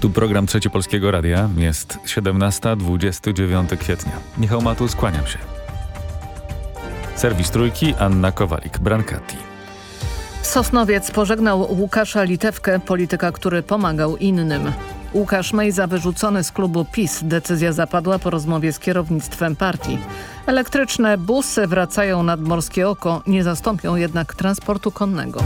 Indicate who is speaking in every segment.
Speaker 1: Tu program Trzeci Polskiego Radia. Jest 17-29 kwietnia. Michał Matus, skłaniam się. Serwis Trójki, Anna Kowalik, Brankati.
Speaker 2: Sosnowiec pożegnał Łukasza Litewkę, polityka, który pomagał innym. Łukasz Mejza wyrzucony z klubu PiS. Decyzja zapadła po rozmowie z kierownictwem partii. Elektryczne busy wracają nad Morskie Oko, nie zastąpią jednak transportu konnego.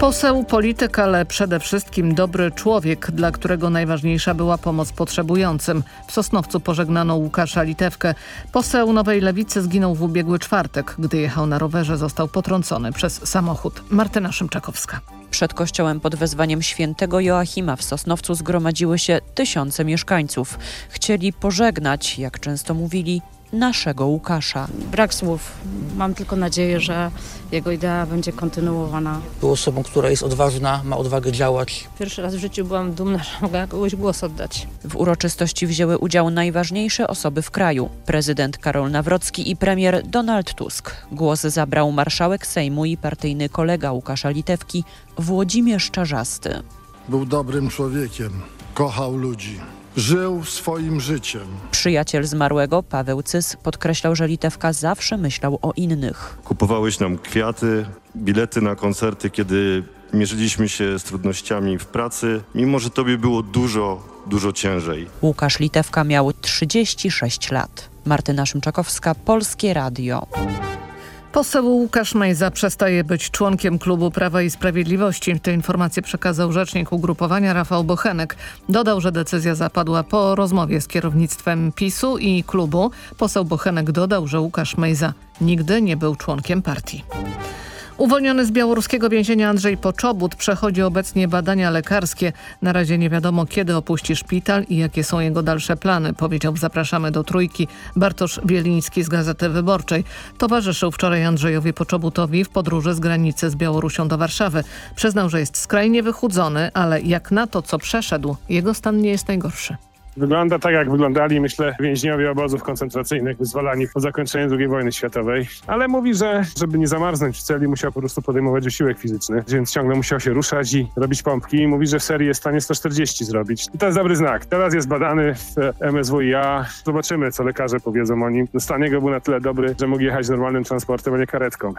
Speaker 2: Poseł, polityk, ale przede wszystkim dobry człowiek, dla którego najważniejsza była pomoc potrzebującym. W Sosnowcu pożegnano Łukasza Litewkę. Poseł Nowej Lewicy zginął w ubiegły czwartek. Gdy jechał na rowerze został potrącony przez samochód. Martyna Szymczakowska.
Speaker 3: Przed kościołem pod wezwaniem świętego Joachima w Sosnowcu zgromadziły się tysiące mieszkańców. Chcieli pożegnać, jak często mówili, naszego Łukasza.
Speaker 4: Brak słów. Mam tylko nadzieję, że jego idea będzie kontynuowana.
Speaker 5: Był osobą, która jest odważna, ma odwagę działać.
Speaker 4: Pierwszy raz w życiu byłam dumna, że mogę kogoś głos oddać.
Speaker 3: W uroczystości wzięły udział najważniejsze osoby w kraju. Prezydent Karol Nawrocki i premier Donald Tusk. Głos zabrał marszałek Sejmu i partyjny kolega Łukasza Litewki Włodzimierz Czarzasty.
Speaker 6: Był dobrym człowiekiem, kochał ludzi. Żył swoim życiem.
Speaker 3: Przyjaciel zmarłego, Paweł Cys, podkreślał, że Litewka zawsze myślał o innych.
Speaker 7: Kupowałeś nam kwiaty, bilety na koncerty, kiedy mierzyliśmy się z trudnościami w pracy, mimo że tobie było dużo, dużo ciężej.
Speaker 3: Łukasz Litewka miał 36 lat. Martyna Szymczakowska, Polskie Radio.
Speaker 2: Poseł Łukasz Mejza przestaje być członkiem klubu Prawa i Sprawiedliwości. Te informacje przekazał rzecznik ugrupowania Rafał Bochenek. Dodał, że decyzja zapadła po rozmowie z kierownictwem PiSu i klubu. Poseł Bochenek dodał, że Łukasz Mejza nigdy nie był członkiem partii. Uwolniony z białoruskiego więzienia Andrzej Poczobut przechodzi obecnie badania lekarskie. Na razie nie wiadomo kiedy opuści szpital i jakie są jego dalsze plany, powiedział Zapraszamy do Trójki Bartosz Bieliński z Gazety Wyborczej. Towarzyszył wczoraj Andrzejowi Poczobutowi w podróży z granicy z Białorusią do Warszawy. Przyznał, że jest skrajnie wychudzony, ale jak na to, co przeszedł, jego stan nie jest najgorszy.
Speaker 8: Wygląda tak, jak wyglądali, myślę, więźniowie obozów koncentracyjnych wyzwalani po zakończeniu II wojny światowej. Ale mówi, że żeby nie zamarznąć w celi, musiał po prostu podejmować wysiłek fizyczny, więc ciągle musiał się ruszać i robić pompki. I mówi, że w serii jest w stanie 140 zrobić. I to jest dobry znak. Teraz jest badany w MSWiA. Zobaczymy, co lekarze powiedzą o nim. Stan jego był na tyle dobry, że mógł jechać normalnym transportem, a nie karetką.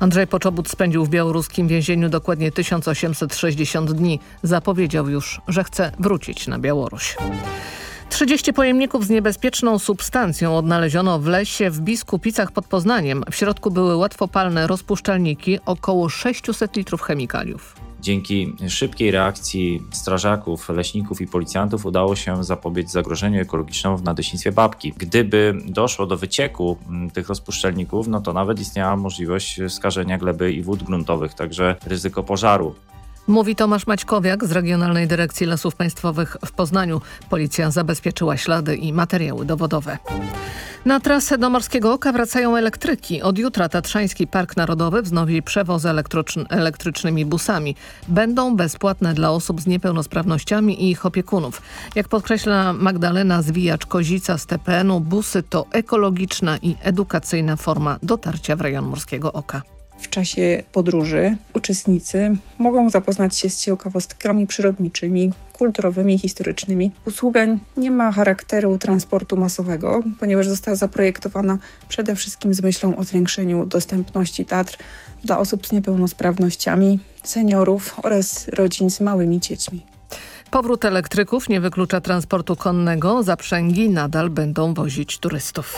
Speaker 2: Andrzej Poczobut spędził w białoruskim więzieniu dokładnie 1860 dni. Zapowiedział już, że chce wrócić na Białoruś. 30 pojemników z niebezpieczną substancją odnaleziono w lesie w Biskupicach pod Poznaniem. W środku były łatwopalne rozpuszczalniki, około 600 litrów chemikaliów.
Speaker 9: Dzięki szybkiej reakcji strażaków, leśników i policjantów udało się zapobiec zagrożeniu ekologicznemu w nadleśnictwie Babki. Gdyby doszło do wycieku tych rozpuszczalników, no to nawet istniała możliwość skażenia gleby i wód gruntowych, także ryzyko pożaru.
Speaker 2: Mówi Tomasz Maćkowiak z Regionalnej Dyrekcji Lasów Państwowych w Poznaniu. Policja zabezpieczyła ślady i materiały dowodowe. Na trasę do Morskiego Oka wracają elektryki. Od jutra Tatrzański Park Narodowy wznowi przewoz elektrycznymi busami. Będą bezpłatne dla osób z niepełnosprawnościami i ich opiekunów. Jak podkreśla Magdalena Zwijacz-Kozica z TPN-u, busy to ekologiczna i edukacyjna forma dotarcia w rejon Morskiego Oka.
Speaker 10: W czasie podróży uczestnicy mogą zapoznać się z ciekawostkami przyrodniczymi, kulturowymi historycznymi. Usługa nie ma charakteru transportu masowego, ponieważ została zaprojektowana przede wszystkim z myślą o zwiększeniu dostępności Tatr dla osób z niepełnosprawnościami, seniorów oraz rodzin z małymi dziećmi.
Speaker 2: Powrót elektryków nie wyklucza transportu konnego. Zaprzęgi nadal będą wozić turystów.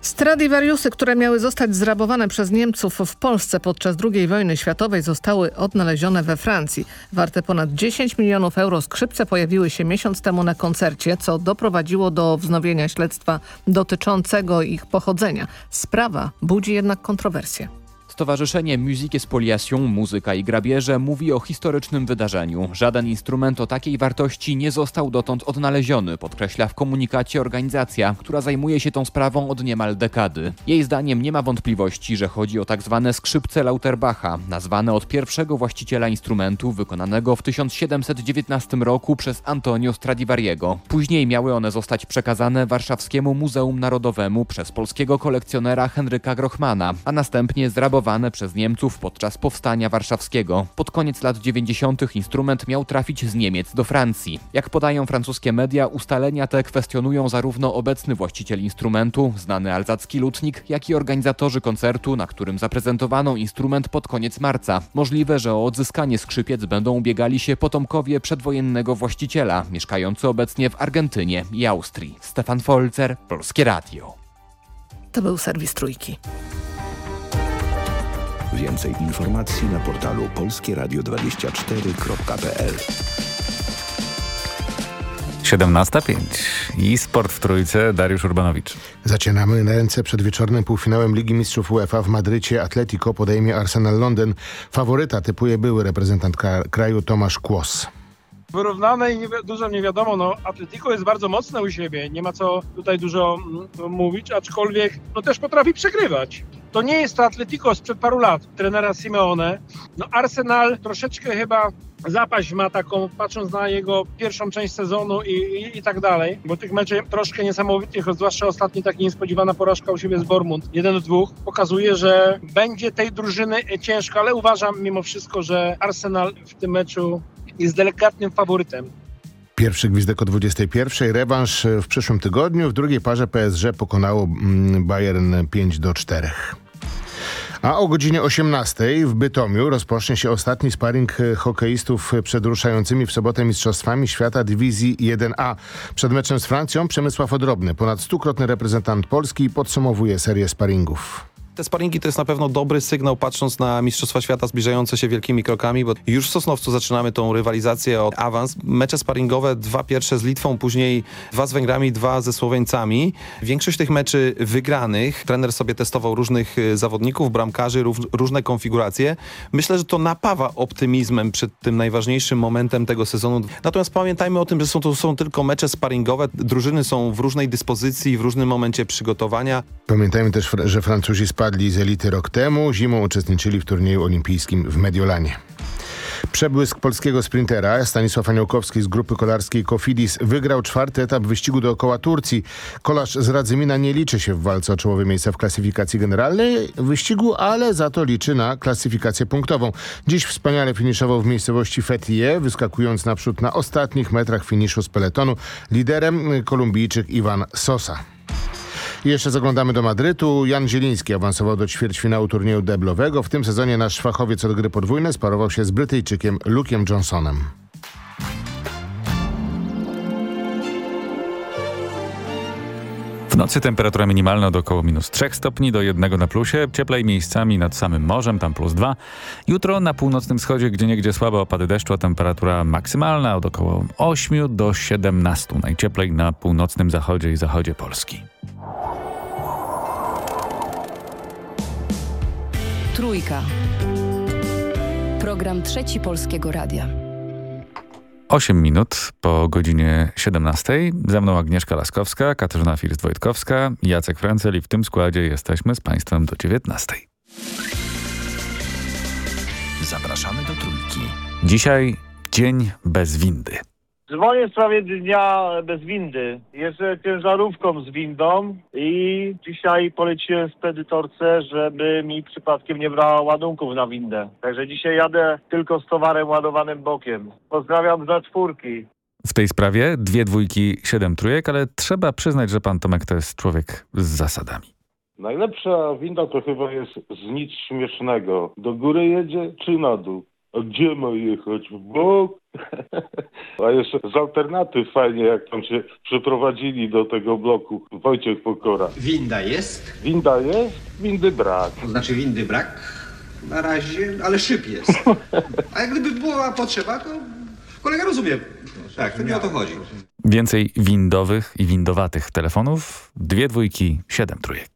Speaker 2: Stradivariusy, które miały zostać zrabowane przez Niemców w Polsce podczas II wojny światowej zostały odnalezione we Francji. Warte ponad 10 milionów euro skrzypce pojawiły się miesiąc temu na koncercie, co doprowadziło do wznowienia śledztwa dotyczącego ich pochodzenia. Sprawa budzi jednak kontrowersje.
Speaker 11: Stowarzyszenie Musique Spoliation, Muzyka i Grabieże mówi o historycznym wydarzeniu. Żaden instrument o takiej wartości nie został dotąd odnaleziony, podkreśla w komunikacie organizacja, która zajmuje się tą sprawą od niemal dekady. Jej zdaniem nie ma wątpliwości, że chodzi o tak zwane skrzypce Lauterbacha, nazwane od pierwszego właściciela instrumentu wykonanego w 1719 roku przez Antonio Stradivariego. Później miały one zostać przekazane Warszawskiemu Muzeum Narodowemu przez polskiego kolekcjonera Henryka Grochmana, a następnie zrabowane przez Niemców podczas powstania warszawskiego. Pod koniec lat 90. instrument miał trafić z Niemiec do Francji. Jak podają francuskie media, ustalenia te kwestionują zarówno obecny właściciel instrumentu, znany alzacki lutnik, jak i organizatorzy koncertu, na którym zaprezentowano instrument pod koniec marca. Możliwe, że o odzyskanie skrzypiec będą ubiegali się potomkowie przedwojennego właściciela, mieszkający obecnie w Argentynie i Austrii. Stefan Folzer, Polskie Radio.
Speaker 2: To był serwis Trójki.
Speaker 12: Więcej informacji na portalu polskieradio24.pl
Speaker 1: 17.05 i sport w trójce Dariusz Urbanowicz.
Speaker 13: Zaczynamy ręce przed wieczornym półfinałem Ligi Mistrzów UEFA w Madrycie. Atletico podejmie Arsenal Londyn. Faworyta typuje były reprezentant kraju Tomasz Kłos
Speaker 14: wyrównane i nie, dużo nie wiadomo. No, Atletico jest bardzo mocne u siebie, nie ma co tutaj dużo mm, mówić, aczkolwiek no, też potrafi przegrywać. To nie jest to Atletico sprzed paru lat, trenera Simeone. No, Arsenal troszeczkę chyba zapaść ma taką, patrząc na jego pierwszą część sezonu i, i, i, tak dalej, bo tych meczy troszkę niesamowitych, zwłaszcza ostatni taki niespodziewana porażka u siebie z Bormund, jeden do dwóch, pokazuje, że będzie tej drużyny ciężko, ale uważam mimo wszystko, że Arsenal w tym meczu jest delikatnym faworytem.
Speaker 13: Pierwszy gwizdek o 21. Rewanż w przyszłym tygodniu. W drugiej parze PSG pokonało mm, Bayern 5 do 4. A o godzinie 18 w Bytomiu rozpocznie się ostatni sparring hokeistów przed ruszającymi w sobotę Mistrzostwami Świata Dywizji 1A. Przed meczem z Francją Przemysław Odrobny, ponad stukrotny reprezentant Polski, podsumowuje serię sparingów.
Speaker 15: Te sparingi to jest na pewno dobry sygnał patrząc na Mistrzostwa Świata zbliżające się wielkimi krokami, bo już w Sosnowcu zaczynamy tą rywalizację o awans. Mecze sparingowe, dwa pierwsze z Litwą, później dwa z Węgrami, dwa ze Słoweńcami. Większość tych meczy wygranych. Trener sobie testował różnych y, zawodników, bramkarzy, różne konfiguracje. Myślę, że to napawa optymizmem przed tym najważniejszym momentem tego sezonu. Natomiast pamiętajmy o tym, że są to są tylko mecze sparingowe. Drużyny są w różnej dyspozycji, w różnym momencie przygotowania.
Speaker 13: Pamiętajmy też, że Francuzi spadli z elity rok temu. Zimą uczestniczyli w turnieju olimpijskim w Mediolanie. Przebłysk polskiego sprintera Stanisław Aniołkowski z grupy kolarskiej Kofidis wygrał czwarty etap wyścigu dookoła Turcji. Kolarz z Radzymina nie liczy się w walce o czołowe miejsca w klasyfikacji generalnej wyścigu, ale za to liczy na klasyfikację punktową. Dziś wspaniale finiszował w miejscowości Fethiye, wyskakując naprzód na ostatnich metrach finiszu z peletonu. Liderem Kolumbijczyk Iwan Sosa. I jeszcze zaglądamy do Madrytu. Jan Zieliński awansował do ćwierćfinału turnieju deblowego. W tym sezonie nasz fachowiec od gry podwójne sparował się z Brytyjczykiem Luke'em Johnsonem.
Speaker 1: W nocy temperatura minimalna do około minus 3 stopni, do 1 na plusie, cieplej miejscami nad samym morzem, tam plus 2. Jutro na północnym wschodzie, gdzie niegdzie słabe opady deszczu, a temperatura maksymalna od około 8 do 17. Najcieplej na północnym zachodzie i zachodzie Polski.
Speaker 16: Trójka. Program Trzeci Polskiego Radia.
Speaker 1: 8 minut po godzinie 17. Ze mną Agnieszka Laskowska, Katarzyna First-Wojtkowska, Jacek Francel i w tym składzie jesteśmy z Państwem do 19.
Speaker 12: Zapraszamy do Trójki.
Speaker 1: Dzisiaj dzień bez windy.
Speaker 17: Dzwonię w sprawie dnia bez windy. Jeżdżę ciężarówką z windą i dzisiaj poleciłem spedytorce, żeby mi przypadkiem nie brała ładunków na windę. Także dzisiaj jadę tylko z towarem ładowanym bokiem. Pozdrawiam za czwórki.
Speaker 1: W tej sprawie dwie dwójki, siedem trójek, ale trzeba przyznać, że pan Tomek to jest człowiek z zasadami.
Speaker 18: Najlepsza winda to chyba jest z nic śmiesznego. Do góry jedzie czy na dół? A gdzie ma jechać? W bok? A jeszcze z alternatyw fajnie, jak tam się przeprowadzili do tego bloku. Wojciech Pokora.
Speaker 19: Winda jest?
Speaker 18: Winda jest, windy brak.
Speaker 19: To znaczy windy brak? Na razie, ale szyb jest. A jak gdyby była potrzeba, to kolega rozumie. Tak, to nie o to chodzi.
Speaker 1: Więcej windowych i windowatych telefonów. Dwie dwójki, siedem trójek.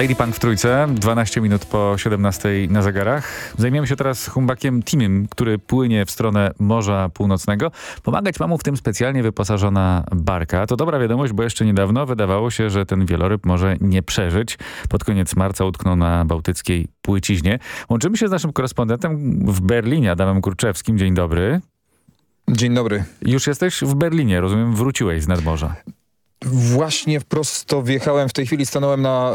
Speaker 1: Lady Punk w trójce, 12 minut po 17 na zegarach. Zajmiemy się teraz humbakiem Timim, który płynie w stronę Morza Północnego. Pomagać ma mu w tym specjalnie wyposażona barka. To dobra wiadomość, bo jeszcze niedawno wydawało się, że ten wieloryb może nie przeżyć. Pod koniec marca utknął na bałtyckiej płyciźnie. Łączymy się z naszym korespondentem w Berlinie, Adamem Kurczewskim. Dzień dobry.
Speaker 20: Dzień dobry.
Speaker 1: Już jesteś w Berlinie, rozumiem, wróciłeś z nadmorza.
Speaker 20: Właśnie prosto wjechałem, w tej chwili stanąłem na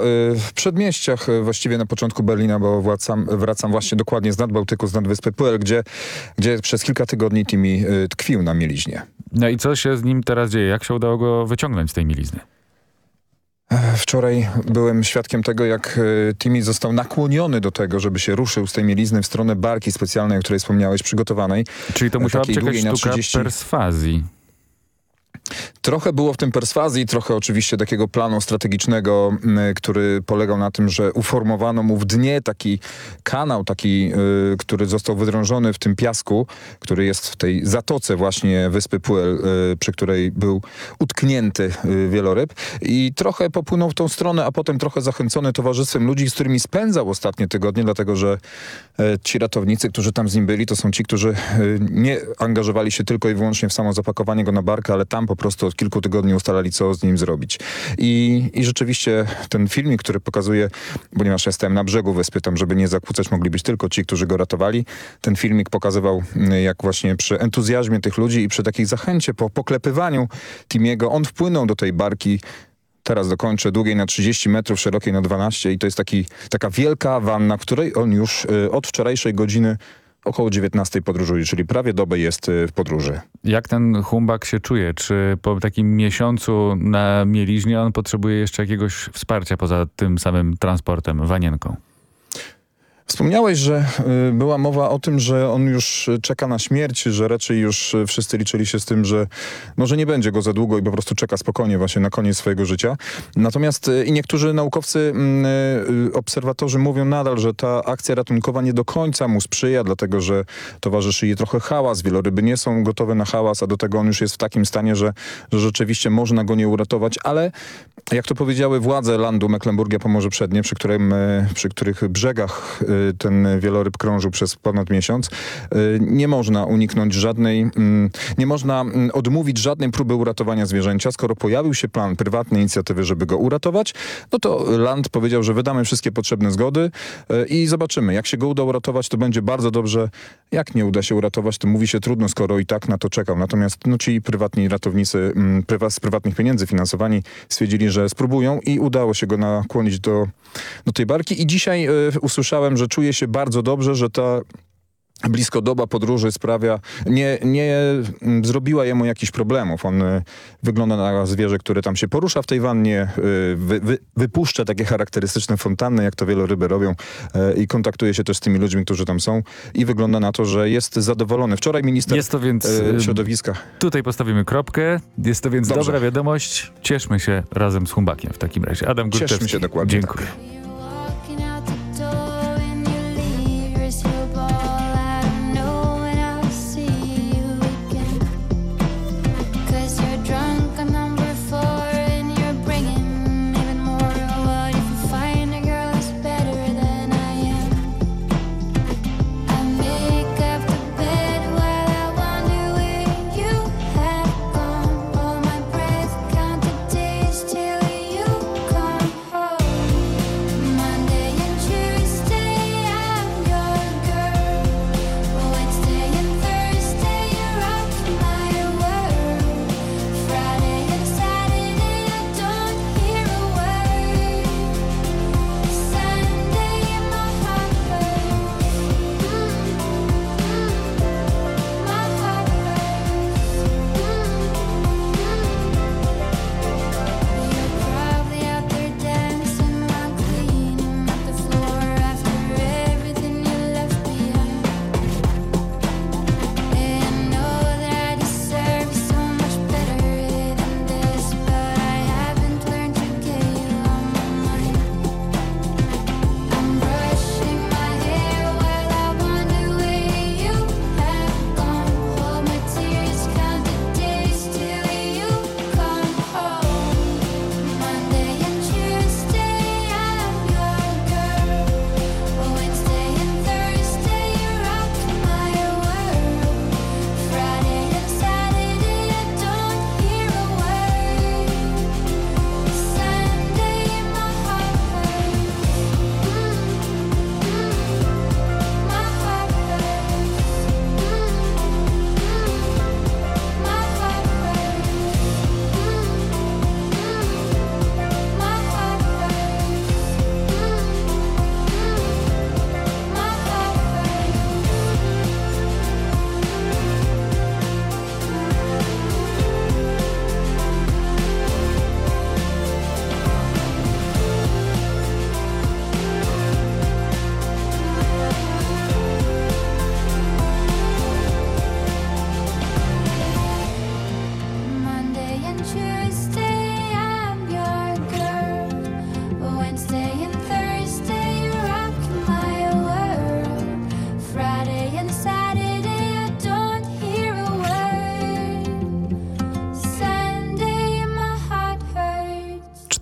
Speaker 20: y, przedmieściach, y, właściwie na początku Berlina, bo wracam, wracam właśnie dokładnie z Nadbałtyku, z Nadwyspy Puel, gdzie, gdzie przez kilka tygodni Timi y, tkwił na mieliźnie.
Speaker 1: No i co się z nim teraz dzieje? Jak się udało go wyciągnąć z tej mielizny?
Speaker 20: Wczoraj byłem świadkiem tego, jak y, Timi został nakłoniony do tego, żeby się ruszył z tej mielizny w stronę barki specjalnej, o której wspomniałeś, przygotowanej.
Speaker 1: Czyli to musiała jakaś
Speaker 20: długiej na
Speaker 1: sztuka
Speaker 20: 30
Speaker 1: perswazji.
Speaker 20: Trochę było w tym perswazji, trochę oczywiście takiego planu strategicznego, m, który polegał na tym, że uformowano mu w dnie taki kanał, taki, y, który został wydrążony w tym piasku, który jest w tej zatoce właśnie wyspy Puel, y, przy której był utknięty y, wieloryb. I trochę popłynął w tą stronę, a potem trochę zachęcony towarzystwem ludzi, z którymi spędzał ostatnie tygodnie, dlatego że e, ci ratownicy, którzy tam z nim byli, to są ci, którzy e, nie angażowali się tylko i wyłącznie w samo zapakowanie go na barkę, ale tam po prostu od kilku tygodni ustalali, co z nim zrobić. I, i rzeczywiście ten filmik, który pokazuje, ponieważ ja stałem na brzegu wyspy, tam żeby nie zakłócać mogli być tylko ci, którzy go ratowali, ten filmik pokazywał, m, jak właśnie przy entuzjazmie tych ludzi i przy takiej zachęcie, po poklepywaniu Timiego, on wpłynął do tej barki Teraz dokończę, długiej na 30 metrów, szerokiej na 12 i to jest taki, taka wielka wanna, której on już y, od wczorajszej godziny około 19 podróżuje, czyli prawie dobę jest y, w podróży.
Speaker 1: Jak ten humbak się czuje? Czy po takim miesiącu na mieliźnie on potrzebuje jeszcze jakiegoś wsparcia poza tym samym transportem, wanienką?
Speaker 20: Wspomniałeś, że y, była mowa o tym, że on już czeka na śmierć, że raczej już y, wszyscy liczyli się z tym, że może nie będzie go za długo i po prostu czeka spokojnie właśnie na koniec swojego życia. Natomiast y, i niektórzy naukowcy, mm, obserwatorzy mówią nadal, że ta akcja ratunkowa nie do końca mu sprzyja, dlatego że towarzyszy jej trochę hałas. Wieloryby nie są gotowe na hałas, a do tego on już jest w takim stanie, że, że rzeczywiście można go nie uratować, ale jak to powiedziały władze landu Mecklenburgia Pomorze Przednie, przy, którym, przy których brzegach ten wieloryb krążył przez ponad miesiąc, y, nie można uniknąć żadnej, mm, nie można mm, odmówić żadnej próby uratowania zwierzęcia. Skoro pojawił się plan prywatnej inicjatywy, żeby go uratować, no to land powiedział, że wydamy wszystkie potrzebne zgody y, i zobaczymy. Jak się go uda uratować, to będzie bardzo dobrze. Jak nie uda się uratować, to mówi się trudno, skoro i tak na to czekał. Natomiast no, ci prywatni ratownicy mm, z prywatnych pieniędzy finansowani stwierdzili, że spróbują i udało się go nakłonić do, do tej barki. I dzisiaj y, usłyszałem, że czuje się bardzo dobrze, że ta blisko doba podróży sprawia, nie, nie zrobiła jemu jakichś problemów. On y, wygląda na zwierzę, które tam się porusza w tej wannie, y, wy, wy, wypuszcza takie charakterystyczne fontanny, jak to wieloryby robią y, i kontaktuje się też z tymi ludźmi, którzy tam są i wygląda na to, że jest zadowolony. Wczoraj minister
Speaker 1: Jest to więc,
Speaker 20: środowiska
Speaker 1: Tutaj postawimy kropkę. Jest to więc
Speaker 20: Dobrze.
Speaker 1: dobra wiadomość. Cieszmy się razem z humbakiem w takim razie. Adam
Speaker 20: Cieszmy
Speaker 1: Górczewski.
Speaker 20: się dokładnie
Speaker 1: Dziękuję.
Speaker 21: Till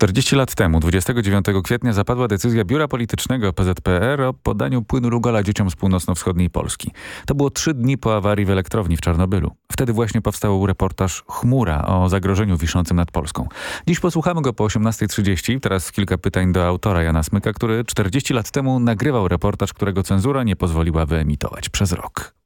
Speaker 1: 40 lat temu, 29 kwietnia, zapadła decyzja Biura Politycznego PZPR o podaniu płynu Rugola dzieciom z północno-wschodniej Polski. To było trzy dni po awarii w elektrowni w Czarnobylu. Wtedy właśnie powstał reportaż Chmura o zagrożeniu wiszącym nad Polską. Dziś posłuchamy go po 18.30. Teraz kilka pytań do autora Jana Smyka, który 40 lat temu nagrywał reportaż, którego cenzura nie pozwoliła wyemitować przez rok.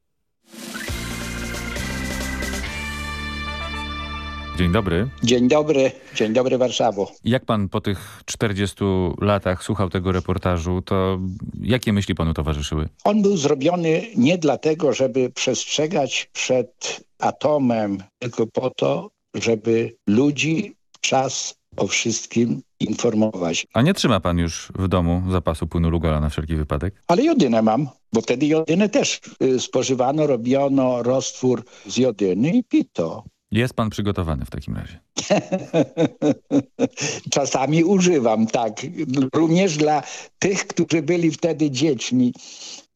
Speaker 1: Dzień dobry.
Speaker 21: Dzień dobry, dzień dobry Warszawo.
Speaker 1: Jak pan po tych 40 latach słuchał tego reportażu, to jakie myśli panu towarzyszyły?
Speaker 21: On był zrobiony nie dlatego, żeby przestrzegać przed atomem, tylko po to, żeby ludzi czas o wszystkim informować.
Speaker 1: A nie trzyma pan już w domu zapasu płynu Lugala na wszelki wypadek?
Speaker 21: Ale jodynę mam, bo wtedy jodynę też y, spożywano, robiono roztwór z jodyny i pito.
Speaker 1: Jest pan przygotowany w takim razie?
Speaker 21: Czasami używam, tak. Również dla tych, którzy byli wtedy dziećmi.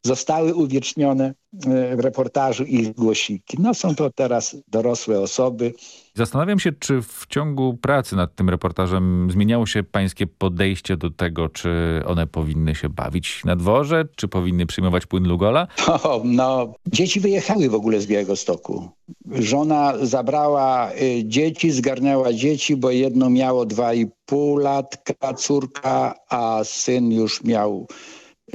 Speaker 21: Zostały uwiecznione e, w reportażu ich głosiki. No są to teraz dorosłe osoby.
Speaker 1: Zastanawiam się, czy w ciągu pracy nad tym reportażem zmieniało się pańskie podejście do tego, czy one powinny się bawić na dworze, czy powinny przyjmować płyn Lugola?
Speaker 21: O, no, dzieci wyjechały w ogóle z Białegostoku. Żona zabrała y, dzieci, zgarnęła dzieci, bo jedno miało dwa i pół latka, córka, a syn już miał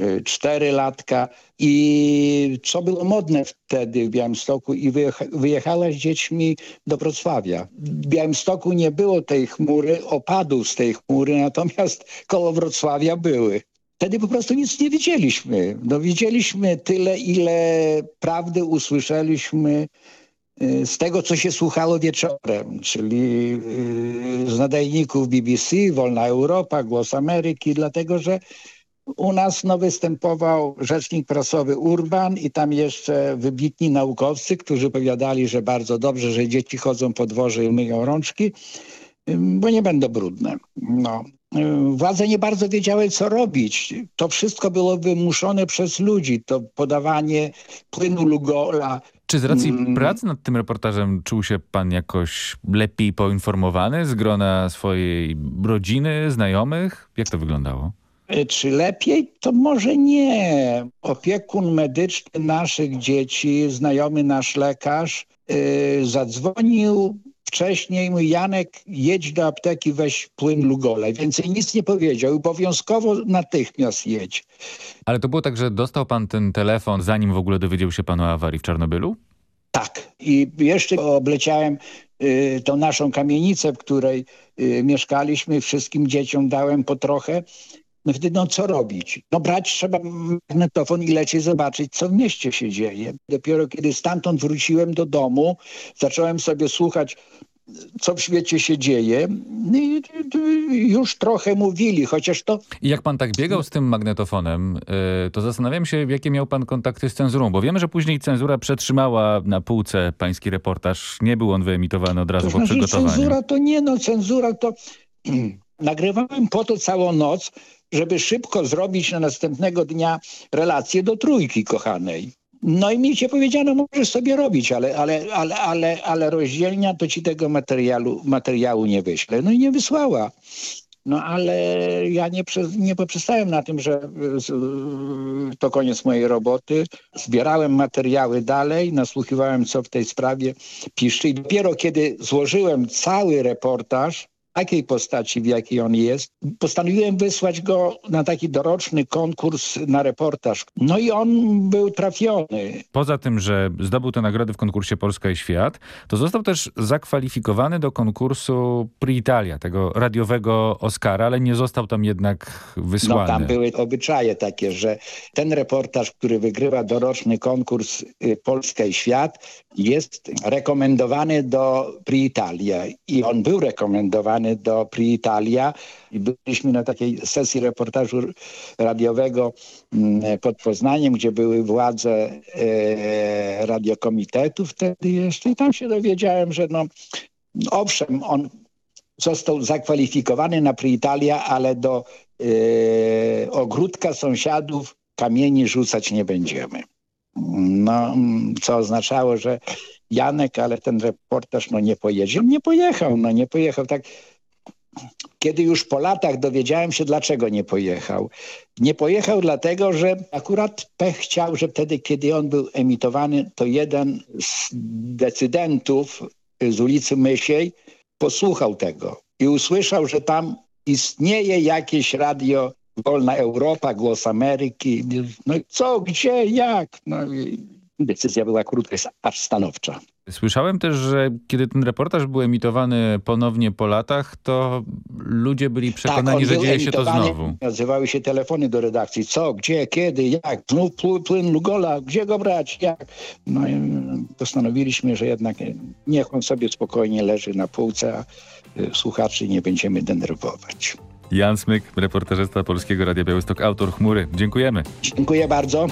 Speaker 21: y, cztery latka. I co było modne wtedy w Białymstoku i wyjecha wyjechała z dziećmi do Wrocławia. W Białymstoku nie było tej chmury, opadów z tej chmury, natomiast koło Wrocławia były. Wtedy po prostu nic nie widzieliśmy. No, widzieliśmy tyle, ile prawdy usłyszeliśmy y, z tego, co się słuchało wieczorem, czyli y, z nadajników BBC, Wolna Europa, Głos Ameryki, dlatego że u nas no, występował rzecznik prasowy Urban i tam jeszcze wybitni naukowcy, którzy powiadali, że bardzo dobrze, że dzieci chodzą po dworze i myją rączki, bo nie będą brudne. No. Władze nie bardzo wiedziały, co robić. To wszystko było wymuszone przez ludzi. To podawanie płynu Lugola.
Speaker 1: Czy z racji mm. pracy nad tym reportażem czuł się pan jakoś lepiej poinformowany z grona swojej rodziny, znajomych? Jak to wyglądało?
Speaker 21: Czy lepiej? To może nie. Opiekun medyczny naszych dzieci, znajomy nasz lekarz, yy, zadzwonił wcześniej mój Janek, jedź do apteki, weź płyn Lugole. Więcej nic nie powiedział. Obowiązkowo natychmiast jedź.
Speaker 1: Ale to było tak, że dostał pan ten telefon, zanim w ogóle dowiedział się pan o awarii w Czarnobylu?
Speaker 21: Tak. I jeszcze obleciałem y, tą naszą kamienicę, w której y, mieszkaliśmy. Wszystkim dzieciom dałem po trochę. No wtedy no co robić? No brać trzeba magnetofon i lecieć zobaczyć, co w mieście się dzieje. Dopiero kiedy stamtąd wróciłem do domu, zacząłem sobie słuchać co w świecie się dzieje. No i już trochę mówili, chociaż to...
Speaker 1: I jak pan tak biegał z tym magnetofonem, to zastanawiam się, jakie miał pan kontakty z cenzurą, bo wiemy, że później cenzura przetrzymała na półce pański reportaż. Nie był on wyemitowany od razu
Speaker 21: to
Speaker 1: po
Speaker 21: znaczy,
Speaker 1: przygotowaniu.
Speaker 21: Cenzura to nie, no cenzura to... Nagrywałem po to całą noc, żeby szybko zrobić na następnego dnia relację do trójki kochanej. No i mi się powiedziano, możesz sobie robić, ale, ale, ale, ale, ale rozdzielnia to ci tego materiału, materiału nie wyślę. No i nie wysłała. No ale ja nie, nie poprzestałem na tym, że to koniec mojej roboty. Zbierałem materiały dalej, nasłuchiwałem co w tej sprawie pisze i dopiero kiedy złożyłem cały reportaż, takiej postaci, w jakiej on jest, postanowiłem wysłać go na taki doroczny konkurs na reportaż. No i on był trafiony.
Speaker 1: Poza tym, że zdobył te nagrody w konkursie Polska i Świat, to został też zakwalifikowany do konkursu Pri Italia, tego radiowego Oscara, ale nie został tam jednak wysłany.
Speaker 21: No tam były obyczaje takie, że ten reportaż, który wygrywa doroczny konkurs y, Polska i Świat, jest rekomendowany do Pri Italia i on był rekomendowany do Pri Italia i byliśmy na takiej sesji reportażu radiowego mm, pod Poznaniem, gdzie były władze e, radiokomitetu wtedy jeszcze i tam się dowiedziałem, że no owszem, on został zakwalifikowany na Pri Italia, ale do e, ogródka sąsiadów kamieni rzucać nie będziemy. No, co oznaczało, że Janek, ale ten reportaż no nie pojedzie. Nie pojechał, no nie pojechał. Tak
Speaker 22: Kiedy już po latach dowiedziałem się, dlaczego nie pojechał. Nie pojechał dlatego, że akurat pech chciał, że wtedy, kiedy on był emitowany, to jeden z decydentów z ulicy Mysiej posłuchał tego i usłyszał, że tam istnieje jakieś radio Wolna Europa, Głos Ameryki. No co, gdzie, jak? No decyzja była krótka, aż stanowcza.
Speaker 1: Słyszałem też, że kiedy ten reportaż był emitowany ponownie po latach, to ludzie byli przekonani,
Speaker 22: Tak,
Speaker 1: że dzieje się to znowu.
Speaker 22: Odzywały się telefony do redakcji. Co, gdzie, kiedy, jak? Znów pł- płyn Lugola, gdzie go brać, jak? No i postanowiliśmy, że jednak niech on sobie spokojnie leży na półce, a e, słuchaczy nie będziemy denerwować.
Speaker 1: Jan Smyk, reporterzysta Polskiego Radia Białystok, autor Chmury. Dziękujemy.
Speaker 22: Dziękuję bardzo.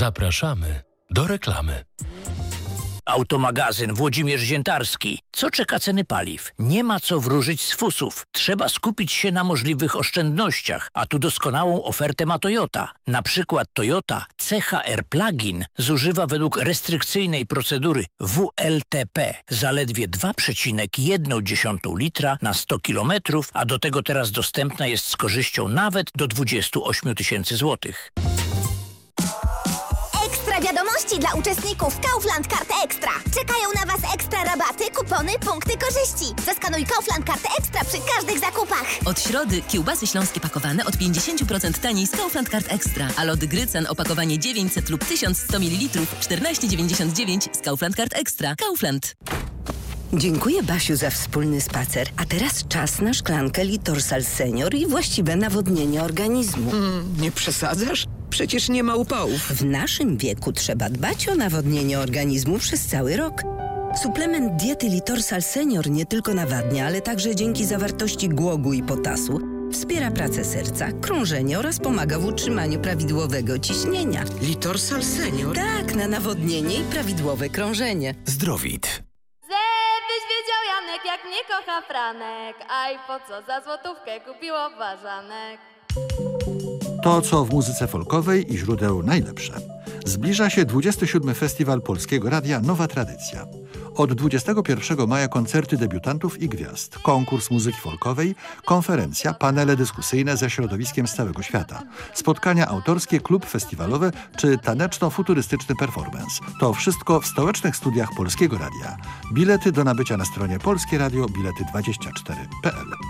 Speaker 23: Zapraszamy do reklamy.
Speaker 24: Automagazyn Włodzimierz Ziętarski. Co czeka ceny paliw? Nie ma co wróżyć z fusów. Trzeba skupić się na możliwych oszczędnościach, a tu doskonałą ofertę ma Toyota. Na przykład Toyota CHR Plug-in zużywa według restrykcyjnej procedury WLTP zaledwie 2,1 litra na 100 km, a do tego teraz dostępna jest z korzyścią nawet do 28 tysięcy złotych.
Speaker 25: Ekstra wiadomości dla uczestników Kaufland Kart Ekstra. Czekają na Was ekstra rabaty, kupony, punkty korzyści. Zeskanuj Kaufland Kart Ekstra przy każdych zakupach.
Speaker 26: Od środy kiełbasy śląskie pakowane od 50% taniej z Kaufland Card Extra, a lody Grycen opakowanie 900 lub 1100 ml 14,99 z Kaufland Card Extra. Kaufland.
Speaker 27: Dziękuję Basiu za wspólny spacer. A teraz czas na szklankę Litorsal Senior i właściwe nawodnienie organizmu.
Speaker 28: nie przesadzasz? Przecież nie ma upałów.
Speaker 27: W naszym wieku trzeba dbać o nawodnienie organizmu przez cały rok. Suplement diety Litorsal Senior nie tylko nawadnia, ale także dzięki zawartości głogu i potasu wspiera pracę serca, krążenie oraz pomaga w utrzymaniu prawidłowego ciśnienia.
Speaker 28: Litorsal Senior?
Speaker 27: Tak, na nawodnienie i prawidłowe krążenie.
Speaker 29: Zdrowit.
Speaker 25: Żebyś wiedział, Janek, jak
Speaker 30: nie kocha Franek, aj po co za złotówkę kupiło ważanek.
Speaker 31: To, co w muzyce folkowej i źródeł najlepsze. Zbliża się 27. Festiwal Polskiego Radia Nowa Tradycja. Od 21 maja koncerty debiutantów i gwiazd, konkurs muzyki folkowej, konferencja, panele dyskusyjne ze środowiskiem z całego świata, spotkania autorskie, klub festiwalowe czy taneczno-futurystyczny performance. To wszystko w stołecznych studiach Polskiego Radia. Bilety do nabycia na stronie Polskie Radio bilety24.pl.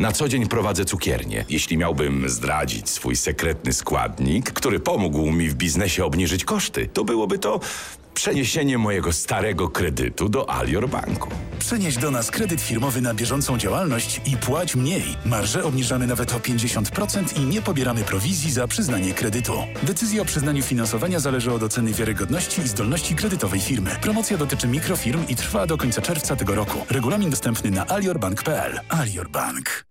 Speaker 32: Na co dzień prowadzę cukiernię. Jeśli miałbym zdradzić swój sekretny składnik, który pomógł mi w biznesie obniżyć koszty, to byłoby to przeniesienie mojego starego kredytu do Alior Banku.
Speaker 33: Przenieś do nas kredyt firmowy na bieżącą działalność i płać mniej. Marże obniżamy nawet o 50% i nie pobieramy prowizji za przyznanie kredytu. Decyzja o przyznaniu finansowania zależy od oceny wiarygodności i zdolności kredytowej firmy. Promocja dotyczy mikrofirm i trwa do końca czerwca tego roku. Regulamin dostępny na aliorbank.pl. Alior Bank.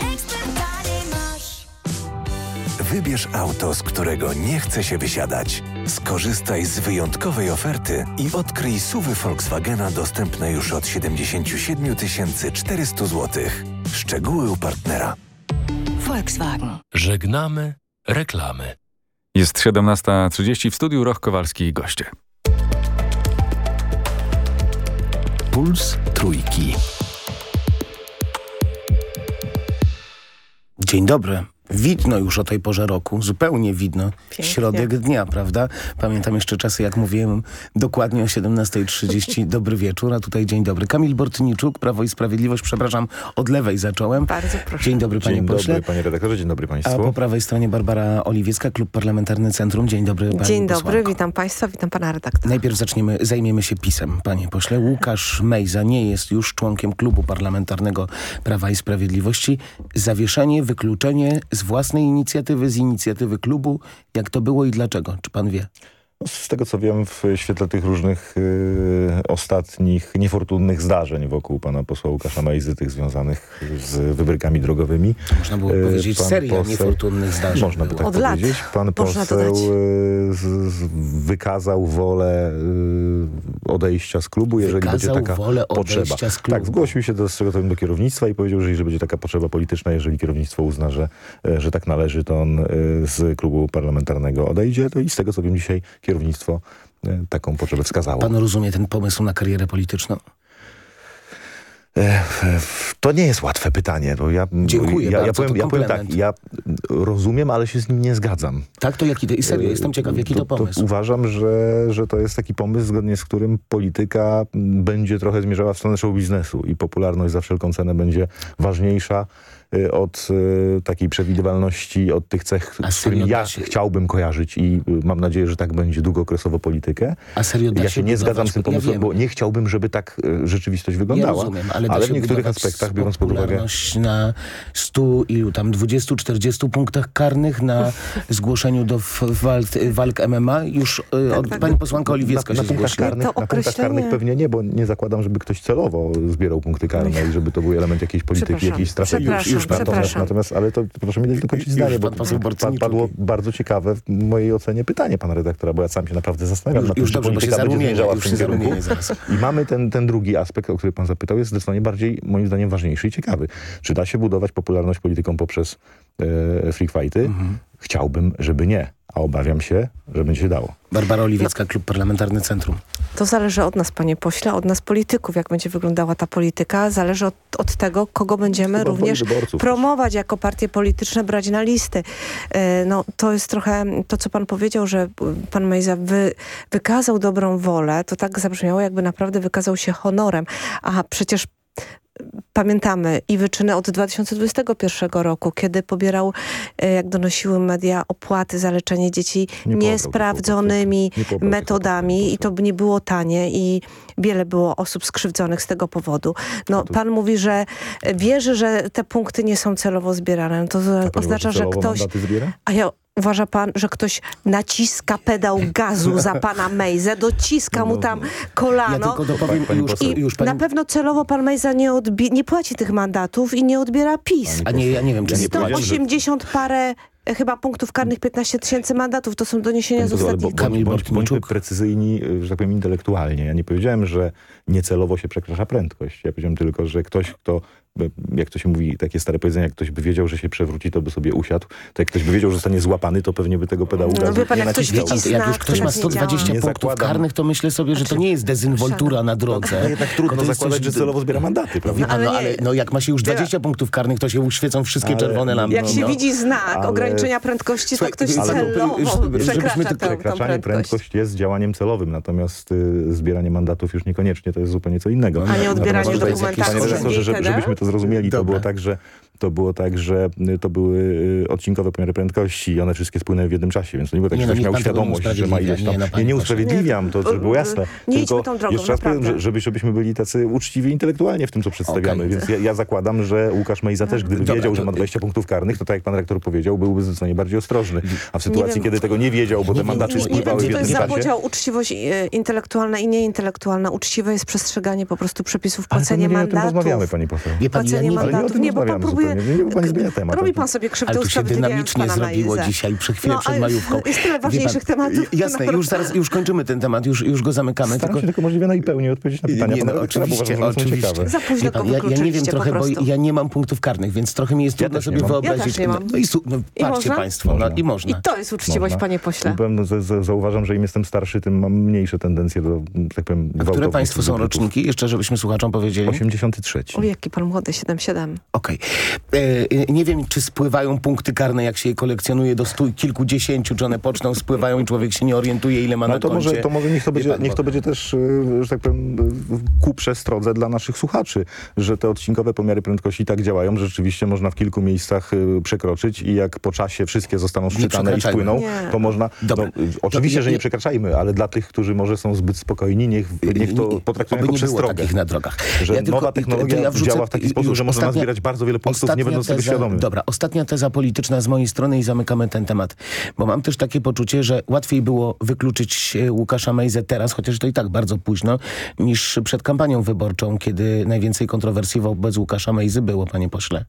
Speaker 34: Wybierz auto, z którego nie chce się wysiadać. Skorzystaj z wyjątkowej oferty i odkryj suwy Volkswagena dostępne już od 77 400 zł. Szczegóły u partnera.
Speaker 35: Volkswagen.
Speaker 23: Żegnamy reklamy.
Speaker 1: Jest 17.30 w studiu Roch Kowalski i goście.
Speaker 36: Puls Trójki. Dzień dobry. Widno już o tej porze roku, zupełnie widno.
Speaker 24: Pięknie.
Speaker 36: Środek dnia, prawda? Pamiętam jeszcze czasy, jak mówiłem, dokładnie o 17.30. Dobry wieczór, a tutaj dzień dobry. Kamil Bortniczuk, Prawo i Sprawiedliwość, przepraszam, od lewej zacząłem.
Speaker 24: Bardzo proszę.
Speaker 36: Dzień dobry, panie
Speaker 37: Dzień
Speaker 36: pośle.
Speaker 37: dobry, panie redaktorze, dzień dobry
Speaker 36: A
Speaker 37: państwu.
Speaker 36: po prawej stronie Barbara Oliwiecka, Klub Parlamentarny Centrum. Dzień dobry, pani
Speaker 24: Dzień dobry,
Speaker 36: posłanko.
Speaker 24: witam państwa, witam pana redaktora.
Speaker 36: Najpierw zaczniemy, zajmiemy się pisem, panie pośle. Łukasz Mejza nie jest już członkiem klubu parlamentarnego Prawa i Sprawiedliwości. Zawieszenie, wykluczenie z własnej inicjatywy, z inicjatywy klubu. Jak to było i dlaczego? Czy pan wie?
Speaker 37: Z tego co wiem, w świetle tych różnych y, ostatnich niefortunnych zdarzeń wokół pana posła Łukasza Mejzy, tych związanych z wybrykami drogowymi.
Speaker 36: Można było
Speaker 37: y,
Speaker 36: powiedzieć
Speaker 37: pan
Speaker 36: seria
Speaker 37: poseł-
Speaker 36: niefortunnych zdarzeń
Speaker 37: Można by tak
Speaker 36: Od lat,
Speaker 37: powiedzieć. Pan
Speaker 36: można
Speaker 37: poseł y, z, z, wykazał wolę y, odejścia z klubu, jeżeli
Speaker 36: Wykazał
Speaker 37: będzie taka
Speaker 36: wolę
Speaker 37: potrzeba.
Speaker 36: z klubu.
Speaker 37: Tak, zgłosił się do, z tego co wiem, do kierownictwa i powiedział, że jeżeli będzie taka potrzeba polityczna, jeżeli kierownictwo uzna, że, e, że tak należy, to on y, z klubu parlamentarnego odejdzie. To I z tego co wiem, dzisiaj kierownictwo e, taką potrzebę wskazało.
Speaker 36: Pan rozumie ten pomysł na karierę polityczną?
Speaker 37: E, To nie jest łatwe pytanie. Bo ja,
Speaker 36: Dziękuję
Speaker 37: ja, ja
Speaker 36: bardzo,
Speaker 37: powiem,
Speaker 36: to
Speaker 37: ja powiem tak, ja rozumiem, ale się z nim nie zgadzam.
Speaker 36: Tak, to jaki to, i serio,
Speaker 37: E,
Speaker 36: jestem ciekaw, jaki to pomysł?
Speaker 37: uważam, że, że to jest taki pomysł, zgodnie z którym polityka będzie trochę zmierzała w stronę show biznesu i popularność za wszelką cenę będzie ważniejsza od y, takiej przewidywalności, od tych cech,
Speaker 36: A
Speaker 37: z którymi ja
Speaker 36: się-
Speaker 37: chciałbym kojarzyć i y, mam nadzieję, że tak będzie długookresowo politykę.
Speaker 36: A serio da
Speaker 37: ja
Speaker 36: się
Speaker 37: się nie zgadzam z tym
Speaker 36: ja
Speaker 37: pomysłem,
Speaker 36: wiem.
Speaker 37: bo nie chciałbym, żeby tak y, rzeczywistość wyglądała.
Speaker 36: rozumiem, ale
Speaker 37: ale w niektórych aspektach, biorąc pod uwagę
Speaker 36: na 100 ilu tam 20-40 punktach karnych na zgłoszeniu do walk, walk MMA już y, od, pani posłanka Oliwiecka
Speaker 37: na,
Speaker 36: się
Speaker 37: na punktach
Speaker 36: zgłosiła.
Speaker 37: karnych, na punktach karnych pewnie nie, bo nie zakładam, żeby ktoś celowo zbierał punkty karne i żeby to był element jakiejś polityki, jakiejś strategii. Natomiast,
Speaker 36: przepraszam.
Speaker 37: natomiast, ale to proszę mi dać dokończyć
Speaker 36: Już
Speaker 37: zdanie, bo
Speaker 36: pan
Speaker 37: padło bardzo ciekawe w mojej ocenie pytanie pana redaktora, bo ja sam się naprawdę zastanawiam
Speaker 36: Już-
Speaker 37: nad tym,
Speaker 36: już dobrze, bo się
Speaker 37: w
Speaker 36: już się zaraz.
Speaker 37: I mamy ten, ten drugi aspekt, o który pan zapytał, jest zdecydowanie bardziej, moim zdaniem, ważniejszy i ciekawy. Czy da się budować popularność polityką poprzez e, freak fighty?
Speaker 36: Mhm.
Speaker 37: Chciałbym, żeby nie. A obawiam się, że będzie się dało.
Speaker 36: Barbara Oliwiecka, Klub Parlamentarny Centrum.
Speaker 38: To zależy od nas, panie pośle, od nas polityków, jak będzie wyglądała ta polityka. Zależy od, od tego, kogo będziemy
Speaker 37: Chyba
Speaker 38: również promować jako partie polityczne, brać na listy. E, No, to jest trochę to, co pan powiedział, że pan Mejza wy, wykazał dobrą wolę. To tak zabrzmiało, jakby naprawdę wykazał się honorem. A przecież pamiętamy i wyczyny od 2021 roku, kiedy pobierał, e, jak donosiły media, opłaty za leczenie dzieci
Speaker 37: Nie
Speaker 38: niesprawdzonymi
Speaker 37: Nie
Speaker 38: metodami i to nie było tanie i wiele było osób skrzywdzonych z tego powodu. No, pan mówi, że wierzy, że te punkty nie są celowo zbierane. No To oznacza, że ktoś... A ja Uważa pan, że ktoś naciska pedał gazu za pana Mejzę, dociska mu tam kolano.
Speaker 36: Ja tylko dopowiem,
Speaker 37: Pani
Speaker 36: już, pani...
Speaker 38: Na pewno celowo pan Mejza nie, nie płaci tych mandatów i nie odbiera PiS.
Speaker 36: A nie, ja nie wiem, czy nie płaci.
Speaker 38: 180 parę e, chyba punktów karnych, 15 tysięcy mandatów. To są doniesienia z ostatnich
Speaker 36: Kamil
Speaker 37: bądź, bądźmy precyzyjni, y, że tak powiem, intelektualnie. Ja nie powiedziałem, że niecelowo się przekracza prędkość. Ja powiedziałem tylko, że ktoś, kto, jak to się mówi, takie stare powiedzenie, jak ktoś by wiedział, że się przewróci, to by sobie usiadł. To jak ktoś by wiedział, że zostanie złapany, to pewnie by tego pedału
Speaker 38: No
Speaker 37: gazu
Speaker 38: pan,
Speaker 37: nie
Speaker 38: jak ktoś
Speaker 37: naciskał.
Speaker 38: widzi
Speaker 36: Jak
Speaker 38: znak,
Speaker 36: już ktoś
Speaker 38: to
Speaker 36: ma
Speaker 38: tak nie działa.
Speaker 36: 120
Speaker 37: Nie
Speaker 36: punktów
Speaker 37: zakładam.
Speaker 36: karnych, to myślę sobie, że to nie jest dezynwoltura na drodze.
Speaker 37: Ale jednak trudno zakładać,
Speaker 36: coś-
Speaker 37: że celowo zbiera mandaty,
Speaker 36: No,
Speaker 37: prawda?
Speaker 36: pan,
Speaker 38: Ale
Speaker 36: no, ale no, jak ma się już 20 punktów karnych, to się uświecą wszystkie
Speaker 37: Ale-
Speaker 36: czerwone lampy.
Speaker 38: Jak się
Speaker 36: no.
Speaker 38: widzi znak
Speaker 37: Ale-
Speaker 38: ograniczenia prędkości, to ktoś
Speaker 36: ale-
Speaker 38: celowo przekracza
Speaker 36: tylko-
Speaker 37: Przekraczanie
Speaker 38: prędkość.
Speaker 37: prędkość jest działaniem celowym, natomiast y, zbieranie mandatów już niekoniecznie, to jest zupełnie co innego.
Speaker 38: A nie odbieranie dokumentacji
Speaker 37: Panie redaktorze, żebyśmy to zrozumieli, to
Speaker 36: Dobra.
Speaker 37: było tak, że to było tak, że y, to były y, odcinkowe pomiary prędkości i one wszystkie spłynęły w jednym czasie, więc to nie było tak,
Speaker 36: Nie,
Speaker 37: że
Speaker 36: no,
Speaker 37: ktoś miał
Speaker 36: nie
Speaker 37: świadomość, że ma ileś tam...
Speaker 36: Nie, no,
Speaker 37: Nie, nie usprawiedliwiam, to żeby było jasne.
Speaker 38: Nie
Speaker 37: Tylko
Speaker 38: idźmy tą drogą,
Speaker 37: jeszcze raz powiem, że, żeby, żebyśmy byli tacy uczciwi intelektualnie w tym, co przedstawiamy,
Speaker 36: Okej.
Speaker 37: więc ja, ja zakładam, że Łukasz Mejza też, gdyby
Speaker 36: Dobra,
Speaker 37: wiedział, że
Speaker 36: to-
Speaker 37: ma 20 punktów karnych, to tak jak pan rektor powiedział, byłby zdecydowanie bardziej ostrożny. A w sytuacji,
Speaker 38: wiem.
Speaker 37: kiedy tego nie wiedział, bo te mandaty
Speaker 36: nie- nie
Speaker 38: Nie wiem,
Speaker 37: spływały w
Speaker 38: czy to jest
Speaker 37: jednym
Speaker 38: za
Speaker 37: czasie...
Speaker 38: podział uczciwość e, intelektualna i nieintelektualna. Uczciwe jest przestrzeganie po prostu przepisów,
Speaker 37: Ale to
Speaker 38: płacenie
Speaker 37: my nie o tym rozmawiamy, pani poseł.
Speaker 36: Wie pan, ja
Speaker 38: Płacenie
Speaker 36: nie,
Speaker 37: Ale nie
Speaker 38: mandatów. Nie, bo pan próbuje...
Speaker 37: zupełnie. Nie, nie, pani zmienia temat.
Speaker 38: Robi pan sobie krzywdę
Speaker 36: ale tu się dynamicznie zrobiło dzisiaj, przy chwilę
Speaker 38: No,
Speaker 36: przed majówką.
Speaker 38: Jest tyle ważniejszych
Speaker 36: pan,
Speaker 38: tematów.
Speaker 36: Jasne, już zaraz, już kończymy ten temat, już, już go zamykamy.
Speaker 37: Staram się tylko możliwie najpełniej odpowiedzieć na pytania
Speaker 36: Nie,
Speaker 37: pana
Speaker 36: no,
Speaker 37: bo
Speaker 36: oczywiście,
Speaker 37: uważam,
Speaker 36: oczywiście.
Speaker 37: ciekawe.
Speaker 38: Za późno
Speaker 36: pan, ja, ja nie wiem trochę, bo ja nie mam punktów karnych, więc trochę mi jest trudno
Speaker 37: też
Speaker 36: sobie
Speaker 37: mam.
Speaker 36: wyobrazić.
Speaker 38: Ja też nie mam.
Speaker 36: No, i su, no,
Speaker 38: I
Speaker 36: patrzcie
Speaker 38: można?
Speaker 36: państwo, no, i można.
Speaker 38: I to jest uczciwość, panie pośle.
Speaker 37: Zauważam, że im jestem starszy, tym mam mniejsze tendencje do, tak powiem,
Speaker 36: A które państwo są roczniki? Jeszcze, żebyśmy słuchaczom powiedzieli.
Speaker 37: 83.
Speaker 38: O, jaki pan młody, 7-7.
Speaker 36: Okej. E, Nie wiem, czy spływają punkty karne, jak się je kolekcjonuje do stu kilkudziesięciu, czy one poczną, spływają i człowiek się nie orientuje, ile ma
Speaker 37: No,
Speaker 36: na
Speaker 37: to
Speaker 36: koncie.
Speaker 37: może, to może niech to, będzie, niech to będzie też, y, że tak powiem, ku przestrodze dla naszych słuchaczy, że te odcinkowe pomiary prędkości tak działają, że rzeczywiście można w kilku miejscach przekroczyć i jak po czasie wszystkie zostaną szczytane i spłyną,
Speaker 38: Nie.
Speaker 37: to można... No, oczywiście,
Speaker 36: To-
Speaker 37: że
Speaker 36: nie-
Speaker 37: nie przekraczajmy, ale dla tych, którzy może są zbyt spokojni, niech, niech to potraktują jako przestrogę.
Speaker 36: takich na drogach.
Speaker 37: Że
Speaker 36: Ja tylko-
Speaker 37: nowa
Speaker 36: to
Speaker 37: technologia
Speaker 36: ja wrzucę-
Speaker 37: działa w taki sposób, że można
Speaker 36: ostatnia-
Speaker 37: nazbierać bardzo wiele punktów, nie tego
Speaker 36: teza-. Dobra, ostatnia teza polityczna z mojej strony i zamykamy ten temat. Bo mam też takie poczucie, że łatwiej było wykluczyć e, Łukasza Mejzę teraz, chociaż to i tak bardzo późno, niż przed kampanią wyborczą, kiedy najwięcej kontrowersji wobec Łukasza Mejzy było, panie pośle.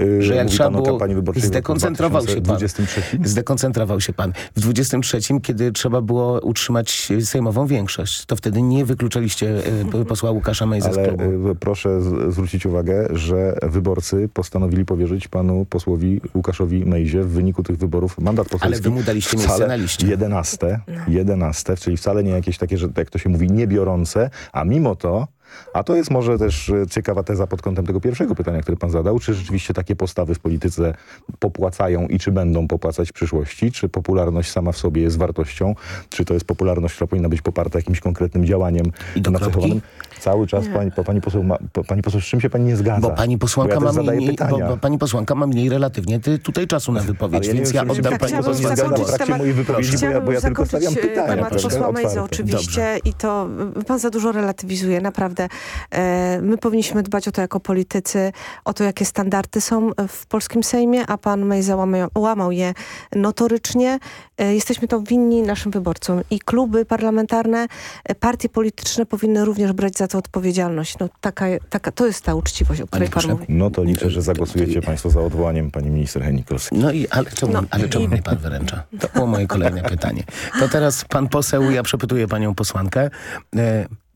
Speaker 37: Y,
Speaker 36: Że jak trzeba było...
Speaker 37: kampanii wyborczej
Speaker 36: Zdekoncentrował się pan.
Speaker 37: 2023?
Speaker 36: Zdekoncentrował się pan. W 23, kiedy trzeba było utrzymać sejmową większość, to wtedy nie wykluczaliście e, posła Łukasza Mejzy z
Speaker 37: Ale
Speaker 36: klubu.
Speaker 37: y, proszę z, zwrócić uwagę, że wyborcy postanowili powierzyć panu posłowi Łukaszowi Mejzie w wyniku tych wyborów mandat poselski.
Speaker 36: Ale wy mu daliście miejsce na liście.
Speaker 37: 11, 11, czyli wcale nie jakieś takie, że jak to się mówi, niebiorące, a mimo to a to jest może też e, ciekawa teza pod kątem tego pierwszego pytania, które pan zadał. Czy rzeczywiście takie postawy w polityce popłacają i czy będą popłacać w przyszłości? Czy popularność sama w sobie jest wartością? Czy to jest popularność, która powinna być poparta jakimś konkretnym działaniem
Speaker 36: I do
Speaker 37: nacechowanym? Cały czas pani, pani, poseł ma, pani poseł, z czym się pani nie zgadza?
Speaker 36: Bo pani posłanka,
Speaker 37: Bo ja
Speaker 36: ma, mniej, bo, bo pani posłanka ma mniej relatywnie ty, tutaj czasu na wypowiedź,
Speaker 37: nie
Speaker 36: więc
Speaker 37: wiem,
Speaker 36: ja oddam
Speaker 37: tak
Speaker 36: pani
Speaker 37: chciałbym
Speaker 36: posłance
Speaker 37: zakończyć
Speaker 36: głos.
Speaker 37: temat. mojej wypowiedzi, bo ja- bo ja tylko
Speaker 38: zakończyć,
Speaker 37: stawiam pytania,
Speaker 38: temat posła Mejzy oczywiście i to pan za dużo relatywizuje, naprawdę. E, my powinniśmy dbać o to jako politycy, o to jakie standardy są w polskim Sejmie, a pan Mejza łamał, łamał je notorycznie. E, jesteśmy to winni naszym wyborcom i kluby parlamentarne, e, partie polityczne powinny również brać za to odpowiedzialność. No, taka, taka, to jest ta uczciwość, o której pan mówi.
Speaker 37: No to liczę, że zagłosujecie państwo za odwołaniem pani minister Henikowskiej.
Speaker 36: No i ale czemu,
Speaker 38: No
Speaker 36: ale czemu mnie pan wyręcza? To było moje kolejne pytanie. To teraz pan poseł, ja przepytuję panią posłankę.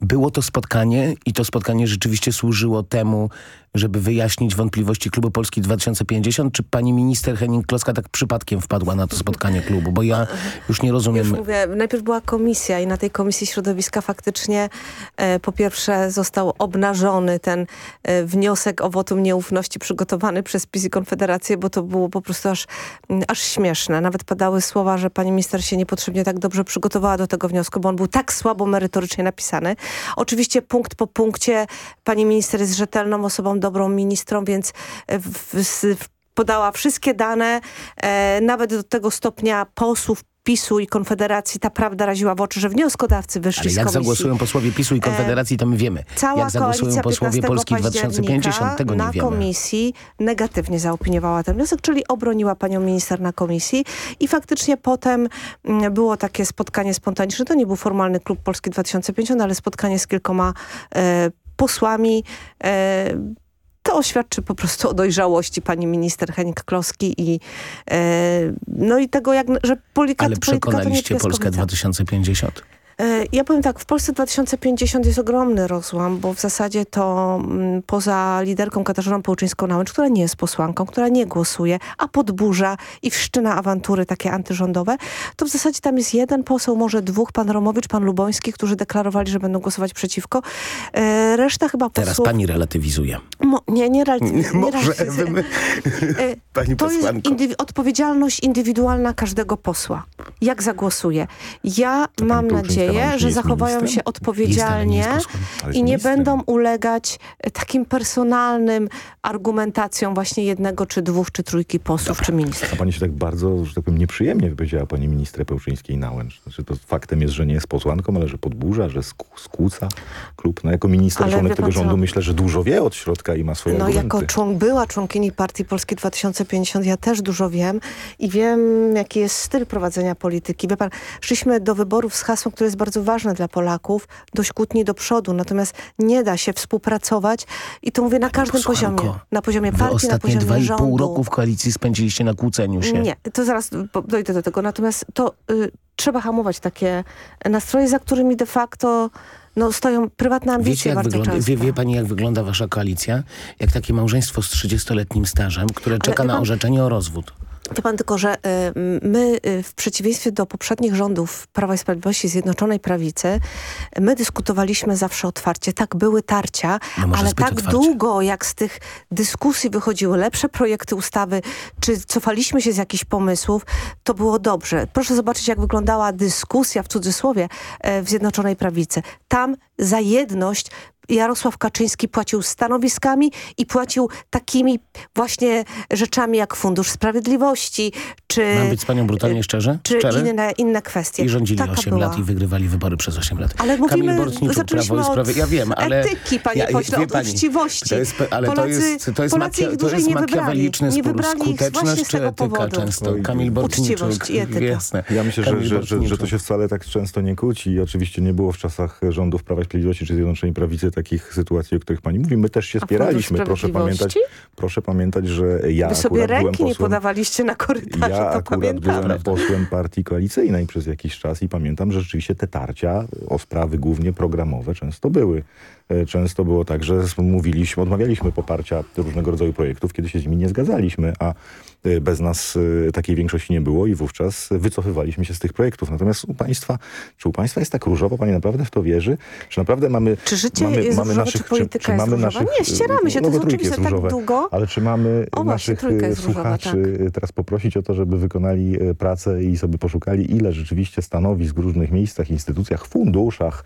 Speaker 36: Było to spotkanie i to spotkanie rzeczywiście służyło temu, żeby wyjaśnić wątpliwości klubu Polski 2050? Czy pani minister Henning-Kloska tak przypadkiem wpadła na to spotkanie klubu? Bo ja już nie rozumiem...
Speaker 38: Już mówię, najpierw była komisja i na tej komisji środowiska faktycznie e, po pierwsze został obnażony ten e, wniosek o wotum nieufności przygotowany przez PiS i Konfederację, bo to było po prostu aż, m, aż śmieszne. Nawet padały słowa, że pani minister się niepotrzebnie tak dobrze przygotowała do tego wniosku, bo on był tak słabo merytorycznie napisany. Oczywiście punkt po punkcie pani minister jest rzetelną osobą, dobrą ministrą, więc e, w, w, podała wszystkie dane, e, nawet do tego stopnia posłów PiSu i Konfederacji ta prawda raziła w oczy, że wnioskodawcy wyszli
Speaker 36: Ale
Speaker 38: z
Speaker 36: jak
Speaker 38: komisji.
Speaker 36: zagłosują posłowie PiSu i Konfederacji, to my wiemy.
Speaker 38: Cała
Speaker 36: jak zagłosują posłowie
Speaker 38: 15
Speaker 36: Polski 2050,
Speaker 38: października
Speaker 36: tego nie
Speaker 38: na
Speaker 36: wiemy.
Speaker 38: komisji negatywnie zaopiniowała ten wniosek, czyli obroniła panią minister na komisji i faktycznie potem mm, było takie spotkanie spontaniczne. To nie był formalny klub Polski 2050, ale spotkanie z kilkoma e, posłami. E, to świadczy po prostu o dojrzałości pani minister Henik-Kloski i e, no i tego, jak, że
Speaker 36: Ale
Speaker 38: polityka nie
Speaker 36: przekonaliście Polskę
Speaker 38: piaskownica.
Speaker 36: 2050.
Speaker 38: E, Ja powiem tak, w Polsce 2050 jest ogromny rozłam, bo w zasadzie to mm, poza liderką Katarzyną Połczyńską-Nałęcz, która nie jest posłanką, która nie głosuje, a podburza i wszczyna awantury takie antyrządowe, to w zasadzie tam jest jeden poseł, może dwóch, pan Romowicz, pan Luboński, którzy deklarowali, że będą głosować przeciwko. E, Reszta chyba posłów...
Speaker 36: Teraz pani relatywizuje.
Speaker 38: Mo, nie, nie, real- nie
Speaker 36: Może wy-
Speaker 38: E,
Speaker 36: Pani
Speaker 38: to jest
Speaker 36: posłanko.
Speaker 38: indywi- odpowiedzialność indywidualna każdego posła. Jak zagłosuje. Ja mam
Speaker 37: Połczyńska
Speaker 38: nadzieję, że zachowają się odpowiedzialnie i nie będą ulegać e, takim personalnym argumentacjom właśnie jednego, czy dwóch, czy trójki posłów, czy ministrów.
Speaker 37: A pani się tak bardzo, że tak powiem, nieprzyjemnie wypowiedziała pani ministrę Pełczyńskiej Nałęcz. Znaczy to faktem jest, że nie jest posłanką, ale że podburza, że skłóca klub. No jako minister,
Speaker 38: Ale
Speaker 37: członek tego rządu myślę, że dużo wie od środka i ma swoje
Speaker 38: No
Speaker 37: argumenty.
Speaker 38: jako członk, była członkini Partii Polski 2050, ja też dużo wiem i wiem, jaki jest styl prowadzenia polityki. Wie pan, szliśmy do wyborów z hasłem, które jest bardzo ważne dla Polaków, dość kłótni do przodu, natomiast nie da się współpracować i to mówię na każdym
Speaker 36: posłanko,
Speaker 38: poziomie. Na poziomie partii, na
Speaker 36: ostatnie dwa
Speaker 38: poziomie
Speaker 36: i pół
Speaker 38: rządu.
Speaker 36: roku w koalicji spędziliście na kłóceniu się.
Speaker 38: Nie, to zaraz dojdę do tego. Natomiast to y, trzeba hamować takie nastroje, za którymi de facto no, stoją prywatne ambicje
Speaker 36: Wiecie, jak
Speaker 38: bardzo
Speaker 36: wygląda, wie, wie pani, jak wygląda wasza koalicja? Jak takie małżeństwo z 30-letnim stażem, które czeka na
Speaker 38: pan-
Speaker 36: orzeczenie o rozwód.
Speaker 38: Wie pan tylko, że y, my y, w przeciwieństwie do poprzednich rządów Prawa i Sprawiedliwości Zjednoczonej Prawicy, my dyskutowaliśmy zawsze otwarcie. Tak, były tarcia,
Speaker 36: No
Speaker 38: ale tak
Speaker 36: otwarcie.
Speaker 38: długo jak z tych dyskusji wychodziły lepsze projekty ustawy, czy cofaliśmy się z jakichś pomysłów, to było dobrze. Proszę zobaczyć, jak wyglądała dyskusja w cudzysłowie e, w Zjednoczonej Prawicy. Tam za jedność Jarosław Kaczyński płacił stanowiskami i płacił takimi właśnie rzeczami jak Fundusz Sprawiedliwości, czy,
Speaker 36: Mam być z panią brutalnie szczerze?
Speaker 38: czy
Speaker 36: Szczery?
Speaker 38: inne, inne kwestie.
Speaker 36: I rządzili
Speaker 38: Taka
Speaker 36: 8
Speaker 38: była.
Speaker 36: lat i wygrywali wybory przez 8 lat.
Speaker 38: Ale mówimy, zaczęliśmy
Speaker 36: Prawo i
Speaker 38: od
Speaker 36: Sprawiedliwość. Ja wiem, ale...
Speaker 38: etyki, panie
Speaker 36: ja,
Speaker 38: pośle, od
Speaker 36: pani,
Speaker 38: uczciwości.
Speaker 36: To jest, ale to
Speaker 38: Polacy-
Speaker 36: jest, to jest,
Speaker 38: Polacy ich
Speaker 36: makia, to
Speaker 38: dłużej
Speaker 36: jest
Speaker 38: nie wybrali. Nie wybrali ich właśnie
Speaker 36: Skuteczność
Speaker 38: z
Speaker 36: czy
Speaker 38: tego
Speaker 36: etyka
Speaker 38: powodu.
Speaker 36: często? Kamil Bortniczuk.
Speaker 38: Uczciwość i etyka.
Speaker 36: Jasne.
Speaker 37: Ja myślę, że, że, że, że to się wcale tak często nie kłóci i oczywiście nie było w czasach rządów Prawa i Sprawiedliwości czy Zjednoczonej Prawicy takich sytuacji, o których pani mówi. My też się spieraliśmy. Proszę pamiętać, proszę pamiętać, że ja
Speaker 38: Wy sobie
Speaker 37: akurat byłem
Speaker 38: ręki nie
Speaker 37: posłem,
Speaker 38: podawaliście na korytarzu,
Speaker 37: ja
Speaker 38: to pamiętam.
Speaker 37: byłem posłem partii koalicyjnej przez jakiś czas i pamiętam, że rzeczywiście te tarcia o sprawy głównie programowe często były. E, Często było tak, że mówiliśmy, odmawialiśmy poparcia różnego rodzaju projektów, kiedy się z nimi nie zgadzaliśmy, a e, bez nas e, takiej większości nie było i wówczas wycofywaliśmy się z tych projektów. Natomiast u państwa, czy u państwa jest tak różowo? Pani naprawdę w to wierzy? Czy naprawdę mamy
Speaker 38: Czy życie
Speaker 37: mamy,
Speaker 38: jest
Speaker 37: mamy
Speaker 38: różowe,
Speaker 37: naszych,
Speaker 38: czy polityka
Speaker 37: czy,
Speaker 38: jest
Speaker 37: mamy
Speaker 38: różowa?
Speaker 37: naszych,
Speaker 38: Nie, ścieramy się, to
Speaker 37: no,
Speaker 38: jest
Speaker 37: trójki
Speaker 38: oczywiste, tak
Speaker 37: różowe.
Speaker 38: długo.
Speaker 37: Ale czy mamy
Speaker 38: O,
Speaker 37: naszych
Speaker 38: jest różowa,
Speaker 37: słuchaczy
Speaker 38: tak.
Speaker 37: teraz poprosić o to, żeby wykonali pracę i sobie poszukali, ile rzeczywiście stanowisk w różnych miejscach, instytucjach, funduszach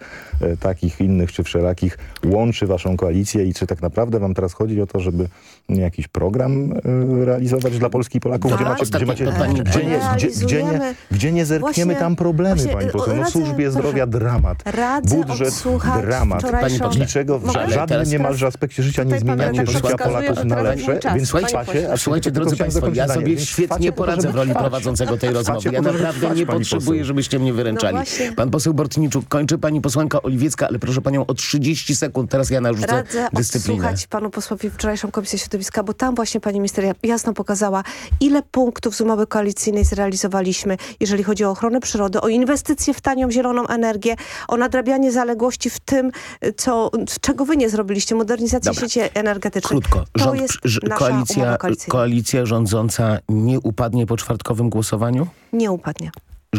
Speaker 37: takich, innych czy wszelakich łączy waszą koalicję i czy tak naprawdę wam teraz chodzi o to, żeby jakiś program e, realizować dla Polski i Polaków,
Speaker 38: Tak.
Speaker 37: gdzie macie, gdzie, macie, gdzie, nie, gdzie, gdzie, nie, gdzie nie zerkniemy
Speaker 38: właśnie-
Speaker 37: tam problemy,
Speaker 38: właśnie,
Speaker 37: pani poseł. No w
Speaker 38: radzę,
Speaker 37: służbie zdrowia dramat, budżet dramat, pani niczego w żadnym
Speaker 36: Teraz-
Speaker 37: niemalże aspekcie życia nie zmieniacie życia Polaków na lepsze, więc trwacie, a
Speaker 36: Słuchajcie, drodzy Państwo, ja sobie świetnie poradzę w roli prowadzącego tej rozmowy. Ja naprawdę nie potrzebuję,
Speaker 37: poseł.
Speaker 36: żebyście mnie wyręczali.
Speaker 38: No.
Speaker 36: Pan poseł Bortniczuk kończy, pani posłanka Oliwiecka, ale proszę panią o 30 sekund. Teraz ja narzucę
Speaker 38: Radzę
Speaker 36: dyscyplinę.
Speaker 38: odsłuchać panu posłowi wczorajszą Komisję Środowiska, bo tam właśnie pani minister jasno pokazała, Ile punktów z umowy koalicyjnej zrealizowaliśmy, jeżeli chodzi o ochronę przyrody, o inwestycje w tanią, zieloną energię, o nadrabianie zaległości w tym, co, czego wy nie zrobiliście, modernizację
Speaker 36: Dobra.
Speaker 38: sieci energetycznej.
Speaker 36: Krótko.
Speaker 38: To
Speaker 36: Rząd,
Speaker 38: jest
Speaker 36: ż-
Speaker 38: nasza
Speaker 36: koalicja, koalicja rządząca nie upadnie po czwartkowym głosowaniu?
Speaker 38: Nie upadnie.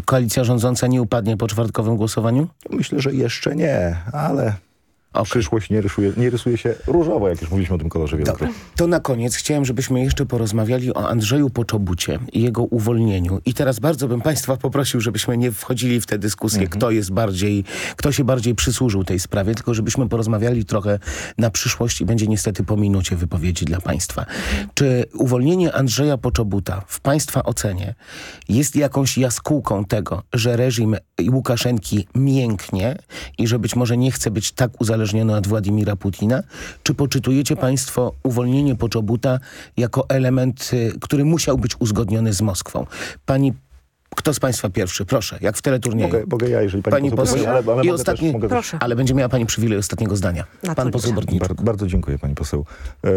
Speaker 36: Koalicja rządząca nie upadnie po czwartkowym głosowaniu?
Speaker 37: Myślę, że jeszcze nie, ale przyszłość nie rysuje, nie rysuje się różowo, jak już mówiliśmy o tym kolorze wielokrotnie.
Speaker 36: To na koniec chciałem, żebyśmy jeszcze porozmawiali o Andrzeju Poczobucie i jego uwolnieniu. I teraz bardzo bym Państwa poprosił, żebyśmy nie wchodzili w tę dyskusję, kto jest bardziej, kto się bardziej przysłużył tej sprawie, tylko żebyśmy porozmawiali trochę na przyszłość i będzie niestety po minucie wypowiedzi dla Państwa. Czy uwolnienie Andrzeja Poczobuta w Państwa ocenie jest jakąś jaskółką tego, że reżim Łukaszenki mięknie i że być może nie chce być tak uzależniony od Władimira Putina? Czy poczytujecie Państwo uwolnienie Poczobuta jako element, y, który musiał być uzgodniony z Moskwą? Pani kto z Państwa pierwszy? Proszę, jak w teleturnieju.
Speaker 37: Mogę, mogę ja, jeżeli pani, poseł, pozwoli, ale, ale
Speaker 36: I ostatni,
Speaker 37: też, też.
Speaker 36: ale będzie miała Pani przywilej ostatniego zdania. Pan poseł Bortniczuk.
Speaker 37: Bar bardzo dziękuję pani poseł. E,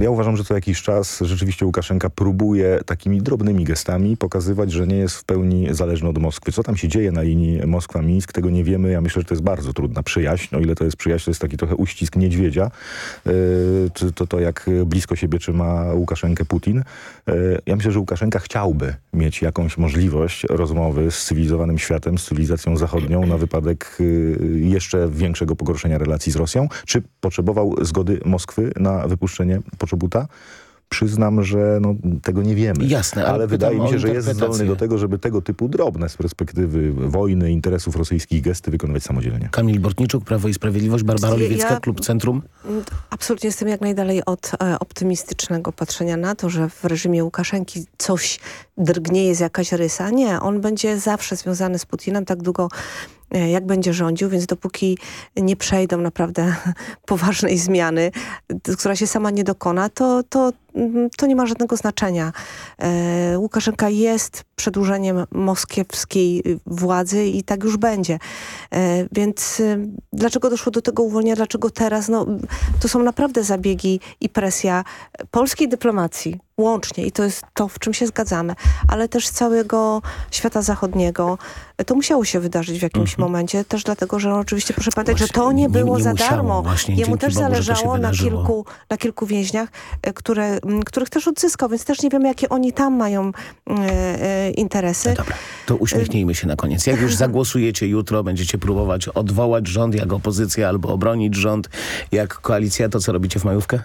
Speaker 37: ja uważam, że co jakiś czas rzeczywiście Łukaszenka próbuje takimi drobnymi gestami pokazywać, że nie jest w pełni zależny od Moskwy. Co tam się dzieje na linii Moskwa-Mińsk, tego nie wiemy. Ja myślę, że to jest bardzo trudna przyjaźń. O ile to jest przyjaźń, to jest taki trochę uścisk niedźwiedzia. E, czy to, to jak blisko siebie trzyma Łukaszenkę Putin. E, ja myślę, że Łukaszenka chciałby mieć jakąś możliwość rozmowy z cywilizowanym światem, z cywilizacją zachodnią na wypadek y, jeszcze większego pogorszenia relacji z Rosją? Czy potrzebował zgody Moskwy na wypuszczenie Poczobuta? Przyznam, że no, tego nie wiemy.
Speaker 36: Jasne, ale
Speaker 37: ale wydaje mi się, że jest zdolny do tego, żeby tego typu drobne z perspektywy wojny, interesów rosyjskich gesty wykonywać samodzielnie.
Speaker 36: Kamil Bortniczuk, Prawo i Sprawiedliwość, Barbara
Speaker 38: Ja-
Speaker 36: Klub Centrum.
Speaker 38: Absolutnie jestem jak najdalej od e, optymistycznego patrzenia na to, że w reżimie Łukaszenki coś drgnie, jest jakaś rysa. Nie, on będzie zawsze związany z Putinem tak długo, e, jak będzie rządził, więc dopóki nie przejdą naprawdę poważnej zmiany, która się sama nie dokona, to, to, to nie ma żadnego znaczenia. E, Łukaszenka jest przedłużeniem moskiewskiej władzy i tak już będzie. E, Więc y, dlaczego doszło do tego uwolnienia? Dlaczego teraz? No, to są naprawdę zabiegi i presja polskiej dyplomacji łącznie i to jest to, w czym się zgadzamy, ale też całego świata zachodniego. To musiało się wydarzyć w jakimś momencie, też dlatego, że oczywiście proszę pamiętać, że to nie było
Speaker 36: nie
Speaker 38: za
Speaker 36: musiało
Speaker 38: darmo.
Speaker 36: właśnie,
Speaker 38: Jemu też
Speaker 36: Bogu,
Speaker 38: zależało na kilku, na kilku więźniach, e, które, których też odzyskał, więc też nie wiemy, jakie oni tam mają e, e, interesy.
Speaker 36: To uśmiechnijmy się na koniec. Jak już zagłosujecie jutro, będziecie próbować odwołać rząd jak opozycja albo obronić rząd jak koalicja, to co robicie w majówkę?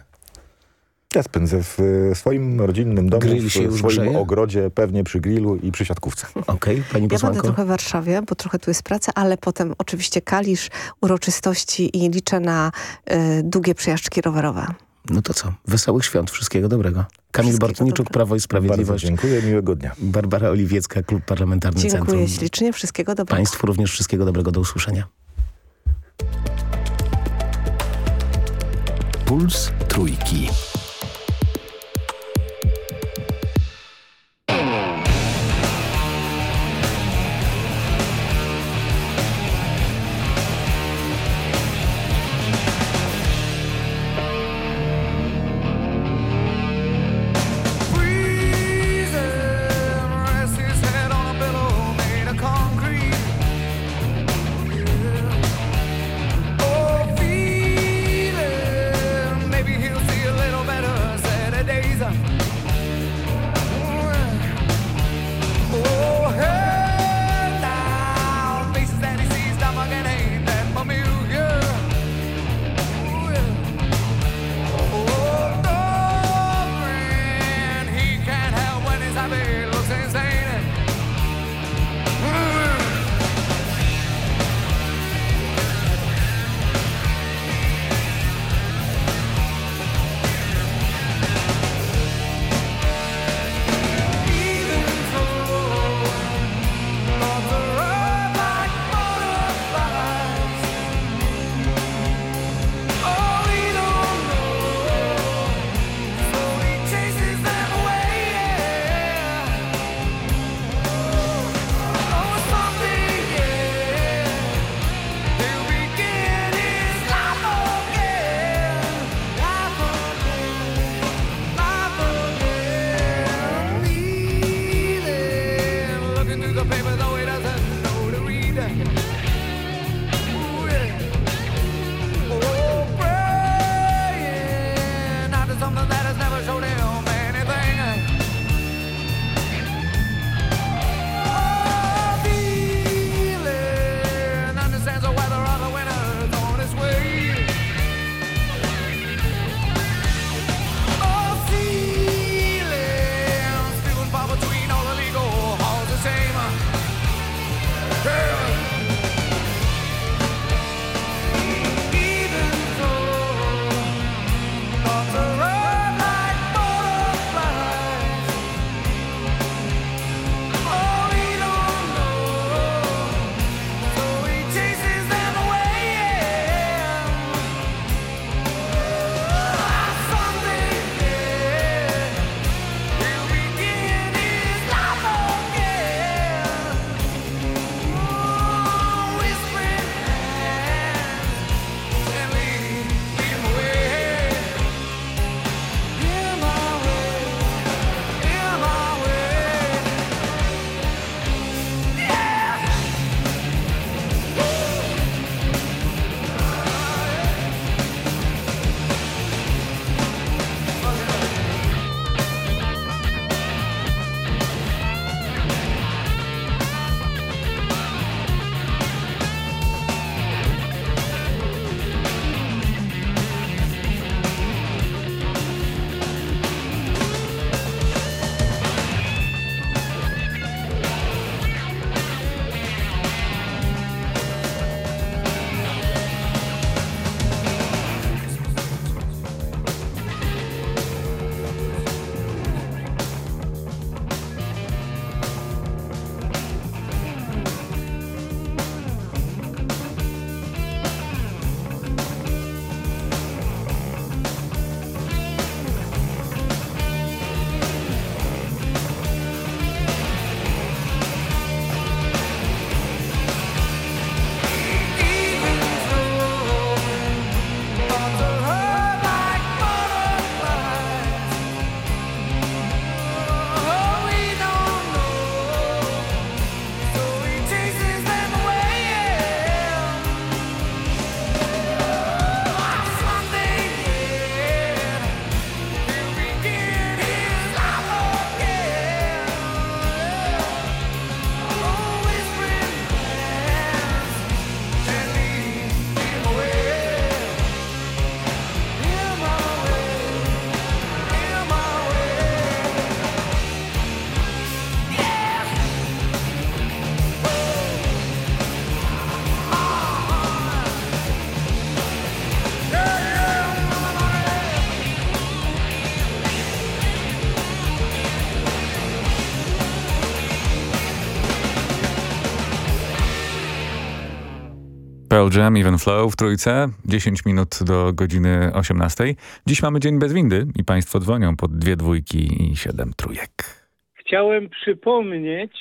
Speaker 37: Ja spędzę w e, swoim rodzinnym domu,
Speaker 36: Grill się
Speaker 37: w swoim
Speaker 36: grzeje?
Speaker 37: ogrodzie, pewnie przy grillu i przy siatkówce.
Speaker 36: Okej, pani
Speaker 38: Ja będę
Speaker 36: posłanko?
Speaker 38: trochę w Warszawie, bo trochę tu jest praca, ale potem oczywiście kalisz, uroczystości i liczę na e, długie przejażdżki rowerowe.
Speaker 36: No to co? Wesołych świąt, wszystkiego dobrego. Kamil Bortniczuk, Prawo i Sprawiedliwość.
Speaker 37: Bardzo dziękuję, miłego dnia.
Speaker 36: Barbara Oliwiecka, Klub Parlamentarny
Speaker 38: Dziękuję
Speaker 36: Centrum.
Speaker 38: ślicznie, wszystkiego dobrego.
Speaker 36: Państwu również wszystkiego dobrego, do usłyszenia.
Speaker 12: Puls Trójki.
Speaker 1: Pearl Jam, Even Flow w Trójce. 10 minut do godziny 18. Dziś mamy dzień bez windy i państwo dzwonią pod dwie dwójki i siedem trójek.
Speaker 39: Chciałem przypomnieć,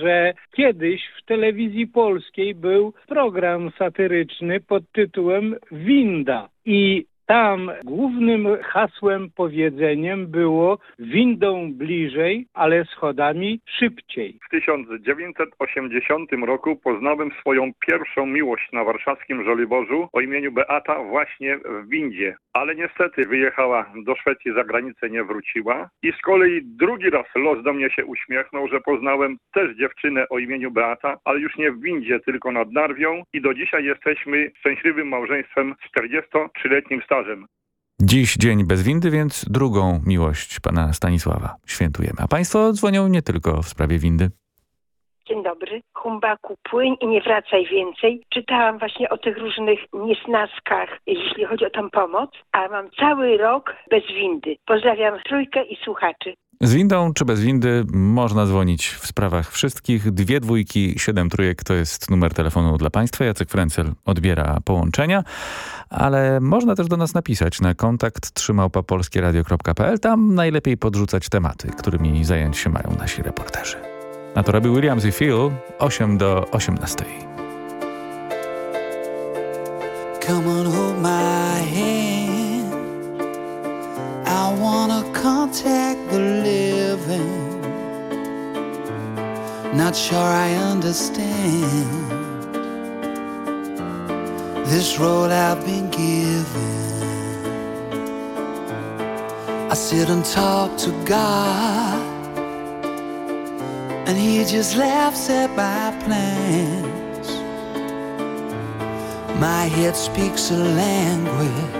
Speaker 39: że kiedyś w telewizji polskiej był program satyryczny pod tytułem Winda. I tam głównym hasłem, powiedzeniem było windą bliżej, ale schodami szybciej.
Speaker 40: W 1980 roku poznałem swoją pierwszą miłość na warszawskim Żoliborzu o imieniu Beata właśnie w windzie. Ale niestety wyjechała do Szwecji, za granicę nie wróciła. I z kolei drugi raz los do mnie się uśmiechnął, że poznałem też dziewczynę o imieniu Beata, ale już nie w windzie, tylko nad Narwią. I do dzisiaj jesteśmy szczęśliwym małżeństwem z 43-letnim
Speaker 1: Dziś dzień bez windy, więc drugą miłość pana Stanisława świętujemy. A państwo dzwonią nie tylko w sprawie windy.
Speaker 41: Dzień dobry. Humbaku, płyń i nie wracaj więcej. Czytałam właśnie o tych różnych niesnaskach, jeśli chodzi o tą pomoc, a mam cały rok bez windy. Pozdrawiam trójkę i słuchaczy.
Speaker 1: Z windą czy bez windy można dzwonić w sprawach wszystkich. Dwie dwójki, siedem trójek to jest numer telefonu dla państwa. Jacek Frencel odbiera połączenia, ale można też do nas napisać na kontakt trzymałpapolskieradio.pl. Tam najlepiej podrzucać tematy, którymi zająć się mają nasi reporterzy. A to robi Williams i Phil 8 do 18.
Speaker 42: Come on, hold my hand. I wanna contact the living. Not sure I understand this road I've been given. I sit and talk to God, and He just laughs at my plans. My head speaks a language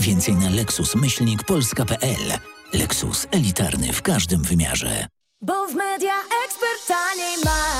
Speaker 43: Więcej na lexus-polska.pl. Lexus elitarny w każdym wymiarze.
Speaker 44: Bo w Media Expert taniej masz.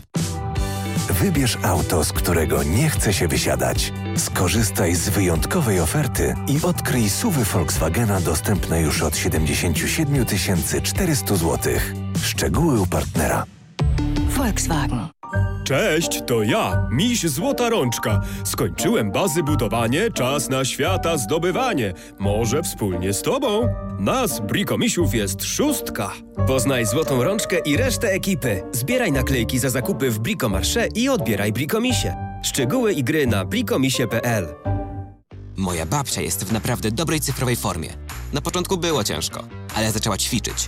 Speaker 34: Wybierz auto, z którego nie chce się wysiadać. Skorzystaj z wyjątkowej oferty i odkryj suwy Volkswagena dostępne już od 77 400 zł. Szczegóły u partnera.
Speaker 22: Volkswagen.
Speaker 45: Cześć, to ja, miś Złota Rączka. Skończyłem bazy budowanie, czas na świata zdobywanie. Może wspólnie z tobą? Nas, Brikomisiów, jest szóstka.
Speaker 46: Poznaj Złotą Rączkę i resztę ekipy. Zbieraj naklejki za zakupy w Brikomarsze i odbieraj Brikomisie. Szczegóły i gry na brikomisie.pl
Speaker 47: Moja babcia jest w naprawdę dobrej cyfrowej formie. Na początku było ciężko, ale zaczęła ćwiczyć.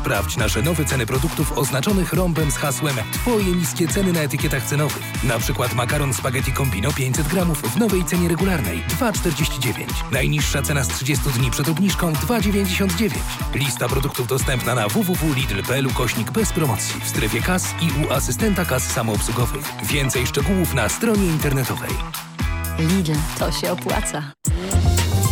Speaker 23: Sprawdź nasze nowe ceny produktów oznaczonych rąbem z hasłem Twoje niskie ceny na etykietach cenowych. Na przykład makaron spaghetti Combino 500 gramów w nowej cenie regularnej 2,49. Najniższa cena z 30 dni przed obniżką 2,99. Lista produktów dostępna na www.lidl.pl kośnik bez promocji w strefie kas i u asystenta kas samoobsługowych. Więcej szczegółów na stronie internetowej.
Speaker 22: Lidl, to się opłaca.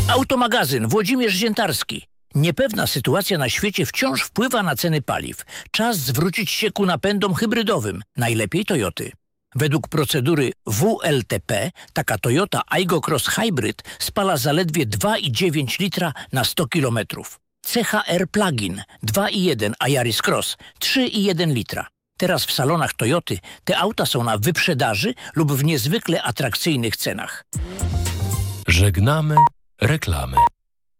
Speaker 24: Automagazyn Włodzimierz Ziętarski. Niepewna sytuacja na świecie wciąż wpływa na ceny paliw. Czas zwrócić się ku napędom hybrydowym, najlepiej Toyoty. Według procedury WLTP taka Toyota Aygo Cross Hybrid spala zaledwie 2,9 litra na 100 km. CHR Plug-in 2,1 a Yaris Cross 3,1 litra. Teraz w salonach Toyoty te auta są na wyprzedaży lub w niezwykle atrakcyjnych cenach.
Speaker 23: Żegnamy reklamy.